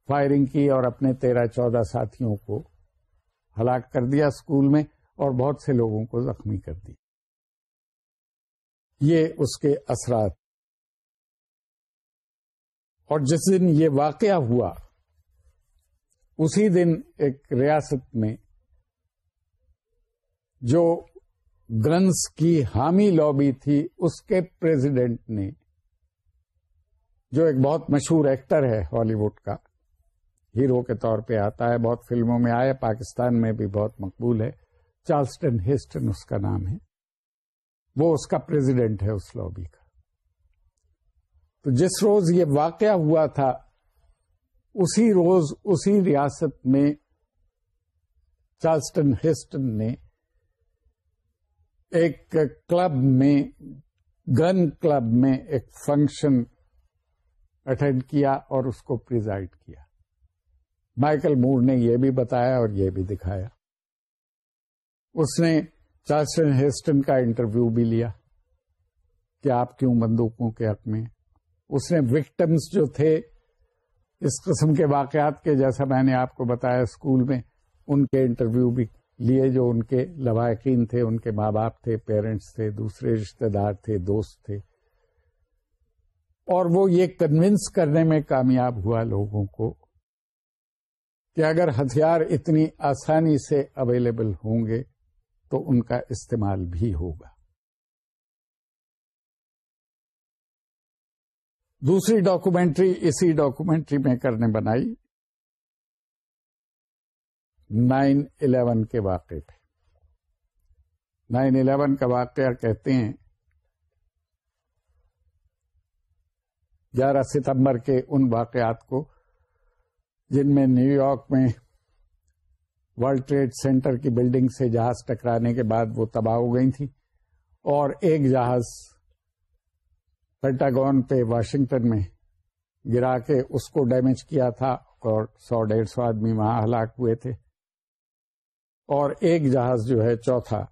فائرنگ کی اور اپنے تیرہ چودہ ساتھیوں کو ہلاک کر دیا اسکول میں اور بہت سے لوگوں کو زخمی کر دی یہ اس کے اثرات اور جس دن یہ واقعہ ہوا اسی دن ایک ریاست میں جو گرنس کی حامی لابی تھی اس کے پریزیڈینٹ نے جو ایک بہت مشہور ایکٹر ہے ہالی ووڈ کا ہیرو کے طور پہ آتا ہے بہت فلموں میں آئے پاکستان میں بھی بہت مقبول ہے چارلسٹن ہیسٹن اس کا نام ہے وہ اس کا پریزیڈینٹ ہے اس لابی کا تو جس روز یہ واقعہ ہوا تھا اسی روز اسی ریاست میں چارلسٹن ہیسٹن نے ایک کلب میں گن کلب میں ایک فنکشن اٹینڈ کیا اور اس کو پرزائڈ کیا مائیکل مور نے یہ بھی بتایا اور یہ بھی دکھایا اس نے چارسن ہیسٹن کا انٹرویو بھی لیا کہ آپ کیوں بندوقوں کے حق میں اس نے وکٹمس جو تھے اس قسم کے واقعات کے جیسا میں نے آپ کو بتایا اسکول میں ان کے انٹرویو بھی لیے جو ان کے لواحقین تھے ان کے ماں باپ تھے پیرنٹس تھے دوسرے رشتہ دار تھے دوست تھے اور وہ یہ کنوینس کرنے میں کامیاب ہوا لوگوں کو کہ اگر ہتھیار اتنی آسانی سے اویلیبل ہوں گے تو ان کا استعمال بھی ہوگا دوسری ڈاکومینٹری اسی ڈاکومینٹری میں کرنے بنائی نائن الیون کے واقع تھے نائن الیون کا واقعہ کہتے ہیں گیارہ ستمبر کے ان واقعات کو جن میں نیو یارک میں ورلڈ ٹریڈ سینٹر کی بلڈنگ سے جہاز ٹکرانے کے بعد وہ تباہ ہو گئی تھی اور ایک جہاز پینٹاگون پہ واشنگٹن میں گرا کے اس کو ڈیمیج کیا تھا اور سو ڈیڑھ سو آدمی وہاں ہلاک ہوئے تھے اور ایک جہاز جو ہے چوتھا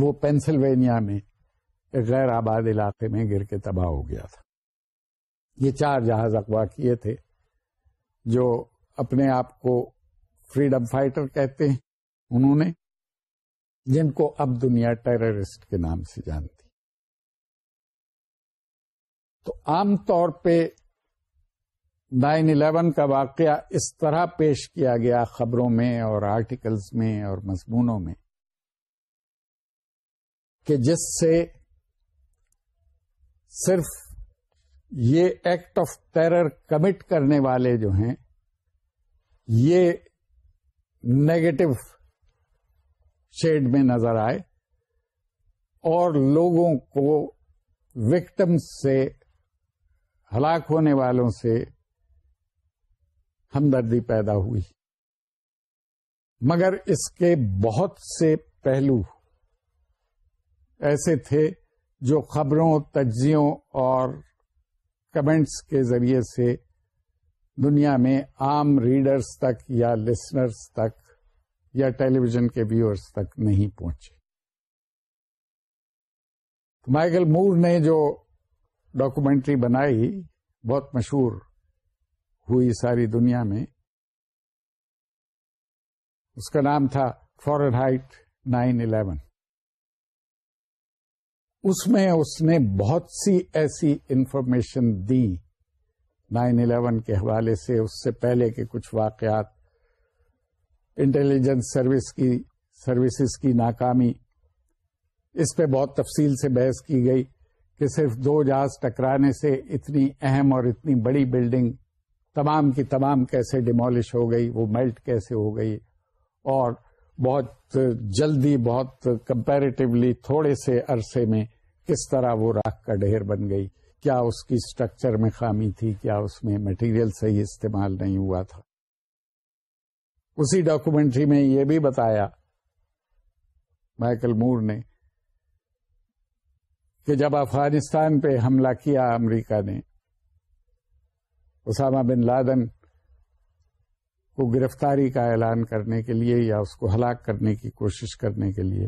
وہ پینسلوینیا میں غیر آباد علاقے میں گر کے تباہ ہو گیا تھا یہ چار جہاز اغوا کیے تھے جو اپنے آپ کو فریڈم فائٹر کہتے ہیں انہوں نے جن کو اب دنیا ٹیررسٹ کے نام سے جانتی تو عام طور پہ نائن الیون کا واقعہ اس طرح پیش کیا گیا خبروں میں اور آرٹیکلس میں اور مضمونوں میں کہ جس سے صرف یہ ایکٹ آف ٹیرر کمٹ کرنے والے جو ہیں یہ نیگیٹو شیڈ میں نظر آئے اور لوگوں کو وکٹمس سے ہلاک ہونے والوں سے ہمدردی پیدا ہوئی مگر اس کے بہت سے پہلو ایسے تھے جو خبروں تجزیوں اور کمنٹس کے ذریعے سے دنیا میں عام ریڈرز تک یا لسنرز تک یا ٹیلی ویژن کے ویورز تک نہیں پہنچے مائیکل مور نے جو ڈاکومینٹری بنائی بہت مشہور ہوئی ساری دنیا میں اس کا نام تھا فورن ہائٹ نائن الیون اس میں اس نے بہت سی ایسی انفارمیشن دی نائن الیون کے حوالے سے اس سے پہلے کے کچھ واقعات انٹیلیجنس سروس کی سروسز کی ناکامی اس پہ بہت تفصیل سے بحث کی گئی کہ صرف دو جہاز ٹکرانے سے اتنی اہم اور اتنی بڑی بلڈنگ تمام کی تمام کیسے ڈیمالش ہو گئی وہ میلٹ کیسے ہو گئی اور بہت جلدی بہت کمپیریٹیولی تھوڑے سے عرصے میں کس طرح وہ راک کا ڈھیر بن گئی کیا اس کی اسٹرکچر میں خامی تھی کیا اس میں مٹیریل صحیح استعمال نہیں ہوا تھا اسی ڈاکومینٹری میں یہ بھی بتایا مائیکل مور نے کہ جب افغانستان پہ حملہ کیا امریکہ نے اسامہ بن لادن کو گرفتاری کا اعلان کرنے کے لیے یا اس کو ہلاک کرنے کی کوشش کرنے کے لیے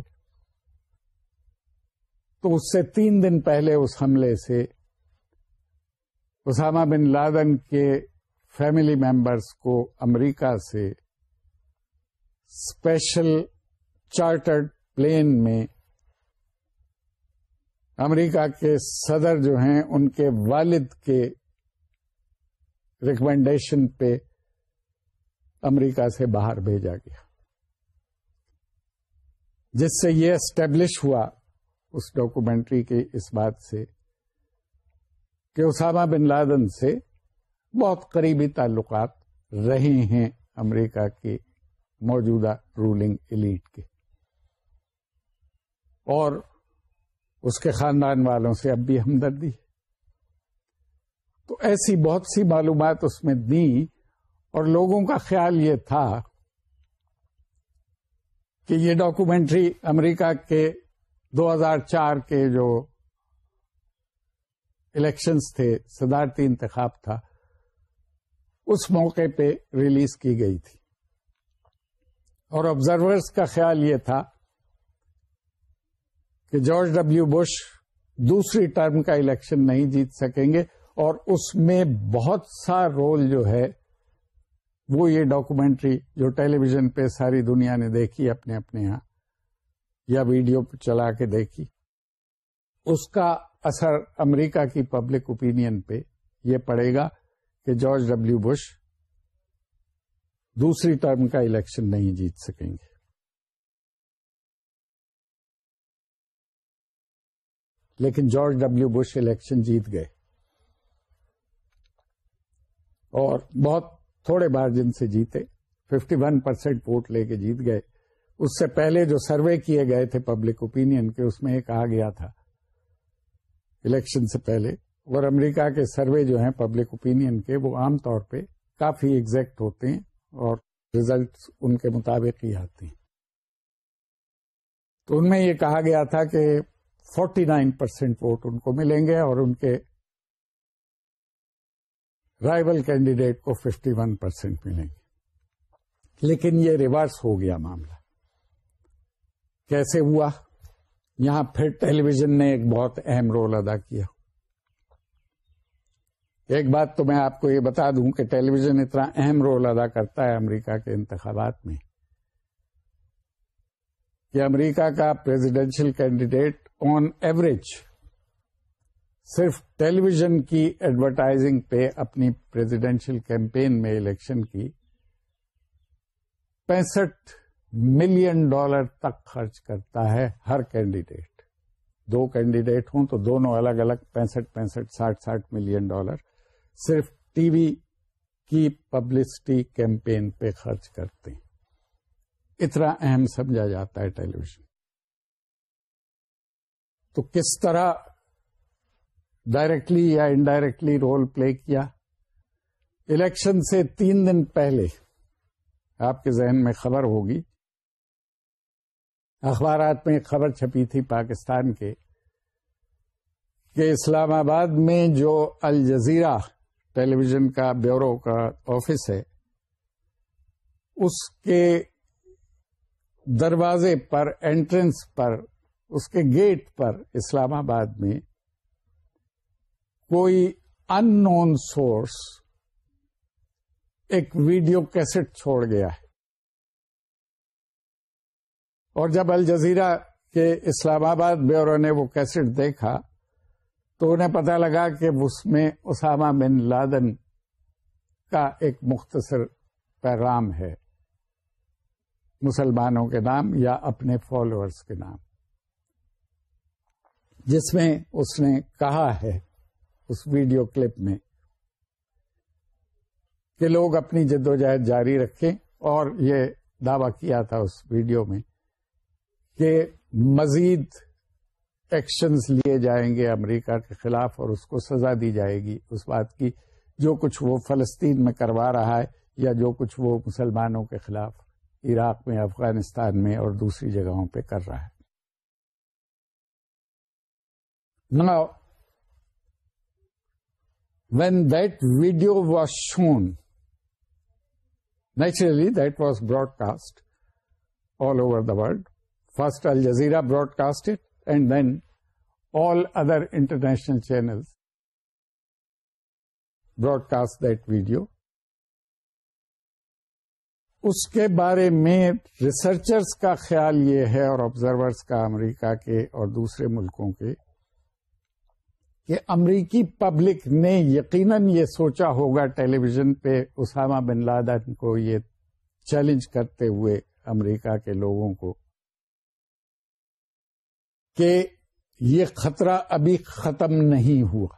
تو اس سے تین دن پہلے اس حملے سے اسامہ بن لادن کے فیملی ممبرس کو امریکہ سے اسپیشل چارٹرڈ پلین میں امریکہ کے صدر جو ہیں ان کے والد کے ریکمینڈیشن پہ امریکہ سے باہر بھیجا گیا جس سے یہ اسٹیبلش ہوا اس ڈاکومینٹری کے اس بات سے کہ اسامہ بن لادن سے بہت قریبی تعلقات رہے ہیں امریکہ کے موجودہ رولنگ ایلیٹ کے اور اس کے خاندان والوں سے اب بھی ہمدردی ہے تو ایسی بہت سی معلومات اس میں دی اور لوگوں کا خیال یہ تھا کہ یہ ڈاکومینٹری امریکہ کے دو ہزار چار کے جو الیکشنز تھے صدارتی انتخاب تھا اس موقع پہ ریلیز کی گئی تھی اور آبزرورس کا خیال یہ تھا کہ جارج ڈبلو بش دوسری ٹرم کا الیکشن نہیں جیت سکیں گے اور اس میں بہت سا رول جو ہے وہ یہ ڈاکومینٹری جو ٹیلی ویژن پہ ساری دنیا نے دیکھی اپنے اپنے یہاں یا ویڈیو پہ چلا کے دیکھی اس کا اثر امریکہ کی پبلک اوپینئن پہ یہ پڑے گا کہ جارج ڈبلو بش دوسری ٹرم کا الیکشن نہیں جیت سکیں گے لیکن جارج ڈبلو بش الیکشن جیت گئے اور بہت تھوڑے بار جن سے جیتے 51 ون پرسینٹ ووٹ لے کے جیت گئے اس سے پہلے جو سروے کیے گئے تھے پبلک اوپینئن کے اس میں یہ کہا گیا تھا الیکشن سے پہلے اور امریکہ کے سروے جو ہیں پبلک اوپینئن کے وہ عام طور پہ کافی ایگزیکٹ ہوتے ہیں اور ریزلٹس ان کے مطابق ہی آتے ہیں تو ان میں یہ کہا گیا تھا کہ 49 نائن پرسینٹ ووٹ ان کو ملیں گے اور ان کے کینڈیڈیٹ کو ففٹی ون پرسینٹ ملیں گے لیکن یہ ریورس ہو گیا معاملہ کیسے ہوا یہاں پھر ٹیلی ویژن نے ایک بہت اہم رول ادا کیا ایک بات تو میں آپ کو یہ بتا دوں کہ ٹیلی ویژن اتنا اہم رول ادا کرتا ہے امریکہ کے انتخابات میں کہ امریکہ کا پریزیڈینشیل کینڈیڈیٹ آن ایوریج صرف ٹیلی ویژن کی ایڈورٹائزنگ پہ اپنی پریزیڈینشل کیمپین میں الیکشن کی پینسٹھ ملین ڈالر تک خرچ کرتا ہے ہر کینڈیڈیٹ دو کینڈیڈیٹ ہوں تو دونوں الگ الگ پینسٹھ پینسٹھ ساٹھ ساٹھ ملین ڈالر صرف ٹی وی کی پبلسٹی کیمپین پہ خرچ کرتے ہیں اتنا اہم سمجھا جاتا ہے ٹیلی ویژن تو کس طرح ڈائریکٹلی یا انڈائریکٹلی رول پلے کیا الیکشن سے تین دن پہلے آپ کے ذہن میں خبر ہوگی اخبارات میں خبر چھپی تھی پاکستان کے کہ اسلام آباد میں جو الجزیرہ ٹیلی ویژن کا بیورو کا آفس ہے اس کے دروازے پر انٹرنس پر اس کے گیٹ پر اسلام آباد میں کوئی ان نون سورس ایک ویڈیو کیسٹ چھوڑ گیا ہے اور جب الجزیرہ کے اسلام آباد بیورو نے وہ کیسٹ دیکھا تو انہیں پتہ لگا کہ اس میں اسامہ بن لادن کا ایک مختصر پیغام ہے مسلمانوں کے نام یا اپنے فالوورز کے نام جس میں اس نے کہا ہے اس ویڈیو کلپ میں کہ لوگ اپنی جدوجہد جاری رکھیں اور یہ دعویٰ کیا تھا اس ویڈیو میں کہ مزید ایکشنز لیے جائیں گے امریکہ کے خلاف اور اس کو سزا دی جائے گی اس بات کی جو کچھ وہ فلسطین میں کروا رہا ہے یا جو کچھ وہ مسلمانوں کے خلاف عراق میں افغانستان میں اور دوسری جگہوں پہ کر رہا ہے when was shown naturally was broadcast all over the world First Al broadcast and then all other international channel broadcast that video اس کے بارے میں ریسرچرز کا خیال یہ ہے اور آبزرورس کا امریکہ کے اور دوسرے ملکوں کے کہ امریکی پبلک نے یقیناً یہ سوچا ہوگا ٹیلی ویژن پہ اسامہ بن لادن کو یہ چیلنج کرتے ہوئے امریکہ کے لوگوں کو کہ یہ خطرہ ابھی ختم نہیں ہوا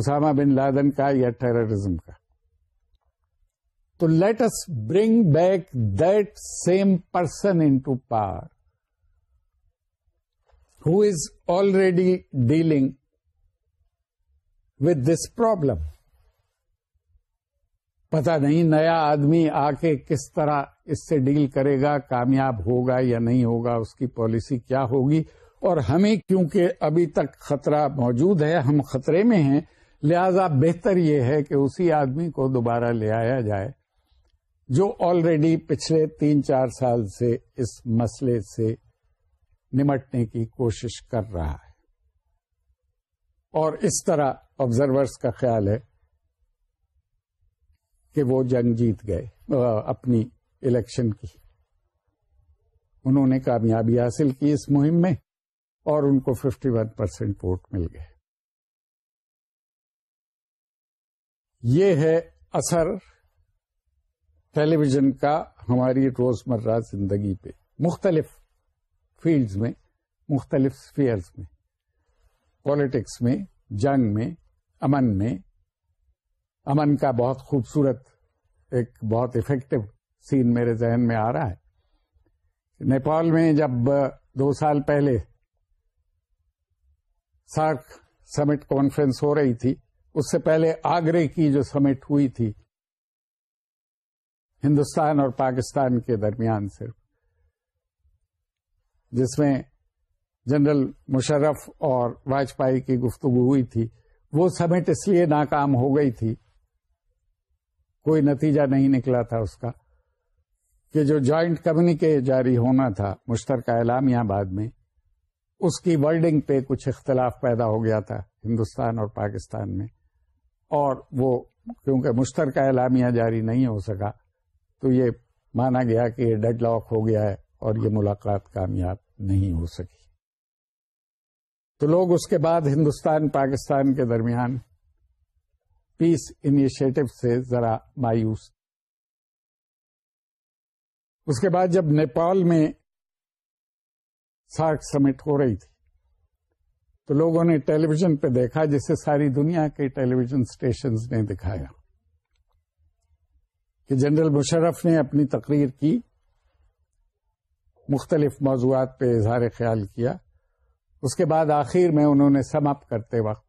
اسامہ بن لادن کا یا ٹیررزم کا تو let bring back that same person into پار who is already dealing with this problem پتا نہیں نیا آدمی آ کے کس طرح اس سے ڈیل کرے گا کامیاب ہوگا یا نہیں ہوگا اس کی پالیسی کیا ہوگی اور ہمیں کیونکہ ابھی تک خطرہ موجود ہے ہم خطرے میں ہیں لہذا بہتر یہ ہے کہ اسی آدمی کو دوبارہ لے آیا جائے جو آلریڈی پچھلے تین چار سال سے اس مسئلے سے نمٹنے کی کوشش کر رہا ہے اور اس طرح آبزرورس کا خیال ہے کہ وہ جنگ جیت گئے اپنی الیکشن کی انہوں نے کامیابی حاصل کی اس مہم میں اور ان کو ففٹی ون پرسینٹ ووٹ مل گئے یہ ہے اثر ٹیلی ویژن کا ہماری روزمرہ زندگی پہ مختلف فیلڈز میں مختلف فیلڈس میں پالیٹکس میں جنگ میں امن میں امن کا بہت خوبصورت ایک بہت افیکٹو سین میرے ذہن میں آ رہا ہے نیپال میں جب دو سال پہلے سارک سمٹ کانفرنس ہو رہی تھی اس سے پہلے آگرے کی جو سمٹ ہوئی تھی ہندوستان اور پاکستان کے درمیان صرف جس میں جنرل مشرف اور واجپئی کی گفتگو ہوئی تھی وہ سمٹ اس لیے ناکام ہو گئی تھی کوئی نتیجہ نہیں نکلا تھا اس کا کہ جو جوائنٹ کمیونیکے جاری ہونا تھا مشترکہ اعلامیہ بعد میں اس کی ورڈنگ پہ کچھ اختلاف پیدا ہو گیا تھا ہندوستان اور پاکستان میں اور وہ کیونکہ مشترکہ اعلامیہ جاری نہیں ہو سکا تو یہ مانا گیا کہ یہ ڈیڈ لاک ہو گیا ہے اور یہ ملاقات کامیاب نہیں ہو سکی تو لوگ اس کے بعد ہندوستان پاکستان کے درمیان پیس انیشیٹو سے ذرا مایوس اس کے بعد جب نیپال میں سارک سمٹ ہو رہی تھی تو لوگوں نے ٹیلی ویژن پہ دیکھا جسے ساری دنیا کے ٹیلی ویژن اسٹیشن نے دکھایا کہ جنرل مشرف نے اپنی تقریر کی مختلف موضوعات پہ اظہار خیال کیا اس کے بعد آخر میں انہوں نے سم اپ کرتے وقت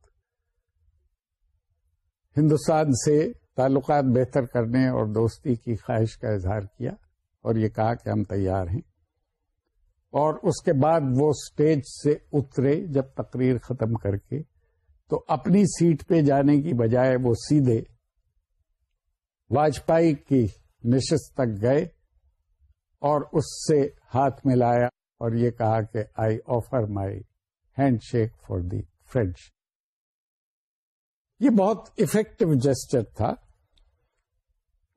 ہندوستان سے تعلقات بہتر کرنے اور دوستی کی خواہش کا اظہار کیا اور یہ کہا کہ ہم تیار ہیں اور اس کے بعد وہ سٹیج سے اترے جب تقریر ختم کر کے تو اپنی سیٹ پہ جانے کی بجائے وہ سیدھے واجپائی کی نشست تک گئے اور اس سے ہاتھ ملایا اور یہ کہا کہ I offer my handshake for the friend یہ بہت افیکٹو جیسر تھا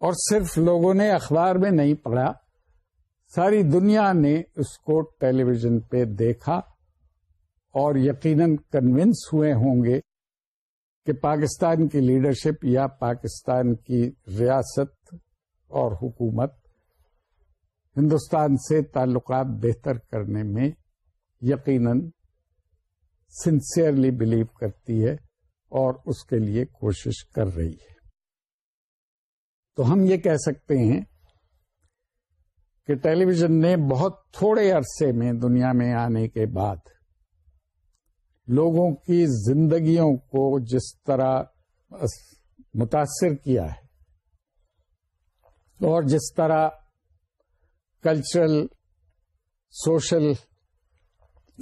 اور صرف لوگوں نے اخبار میں نہیں پڑھا ساری دنیا نے اس کو ٹیلی ویژن پہ دیکھا اور یقیناً کنوینس ہوئے ہوں گے کہ پاکستان کی لیڈرشپ یا پاکستان کی ریاست اور حکومت ہندوستان سے تعلقات بہتر کرنے میں یقیناً سنسیئرلی بلیو کرتی ہے اور اس کے لیے کوشش کر رہی ہے تو ہم یہ کہہ سکتے ہیں کہ ٹیلی ویژن نے بہت تھوڑے عرصے میں دنیا میں آنے کے بعد لوگوں کی زندگیوں کو جس طرح متاثر کیا ہے اور جس طرح کلچرل سوشل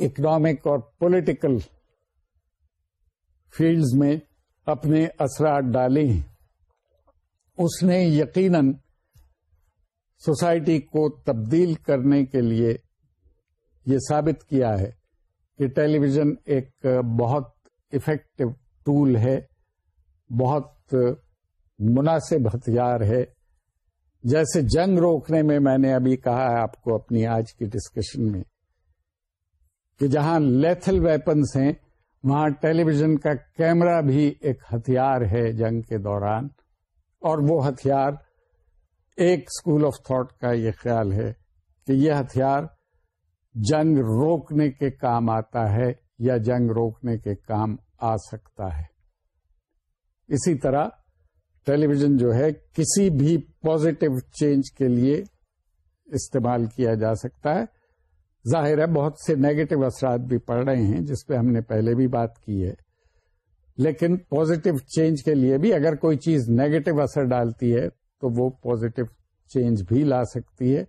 اکنامک اور پولیٹیکل فیلڈز میں اپنے اثرات ڈالے ہیں اس نے یقیناً سوسائٹی کو تبدیل کرنے کے لیے یہ ثابت کیا ہے کہ ٹیلی ویژن ایک بہت افیکٹو ٹول ہے بہت مناسب ہتھیار ہے جیسے جنگ روکنے میں میں نے ابھی کہا ہے آپ کو اپنی آج کی ڈسکشن میں کہ جہاں لیتھل ویپنس ہیں وہاں ٹیلی ویژن کا کیمرا بھی ایک ہتھیار ہے جنگ کے دوران اور وہ ہتھیار ایک اسکول آف تھاٹ کا یہ خیال ہے کہ یہ ہتھیار جنگ روکنے کے کام آتا ہے یا جنگ روکنے کے کام آ سکتا ہے اسی طرح ٹیلی ویژن جو ہے کسی بھی پازیٹو چینج کے لیے استعمال کیا جا سکتا ہے ظاہر ہے بہت سے نیگیٹو اثرات بھی پڑ رہے ہیں جس پہ ہم نے پہلے بھی بات کی ہے لیکن پازیٹو چینج کے لیے بھی اگر کوئی چیز نیگیٹو اثر ڈالتی ہے تو وہ پازیٹو چینج بھی لا سکتی ہے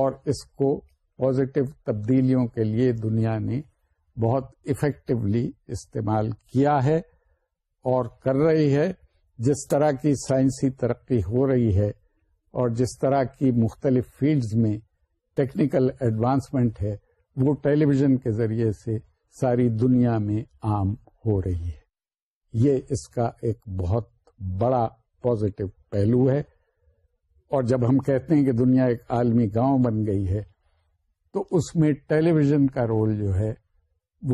اور اس کو پازیٹو تبدیلیوں کے لیے دنیا نے بہت افیکٹولی استعمال کیا ہے اور کر رہی ہے جس طرح کی سائنسی ترقی ہو رہی ہے اور جس طرح کی مختلف فیلڈز میں ٹیکنیکل ایڈوانسمنٹ ہے وہ ٹیلی ویژن کے ذریعے سے ساری دنیا میں عام ہو رہی ہے یہ اس کا ایک بہت بڑا پازیٹو پہلو ہے اور جب ہم کہتے ہیں کہ دنیا ایک عالمی گاؤں بن گئی ہے تو اس میں ٹیلی ویژن کا رول جو ہے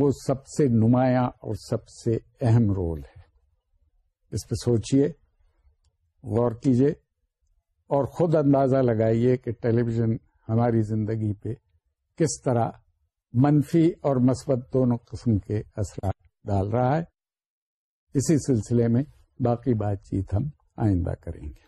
وہ سب سے نمایاں اور سب سے اہم رول ہے اس پہ سوچیے غور کیجیے اور خود اندازہ لگائیے کہ ٹیلی ویژن ہماری زندگی پہ کس طرح منفی اور مثبت دونوں قسم کے اثرات ڈال رہا ہے اسی سلسلے میں باقی بات چیت ہم آئندہ کریں گے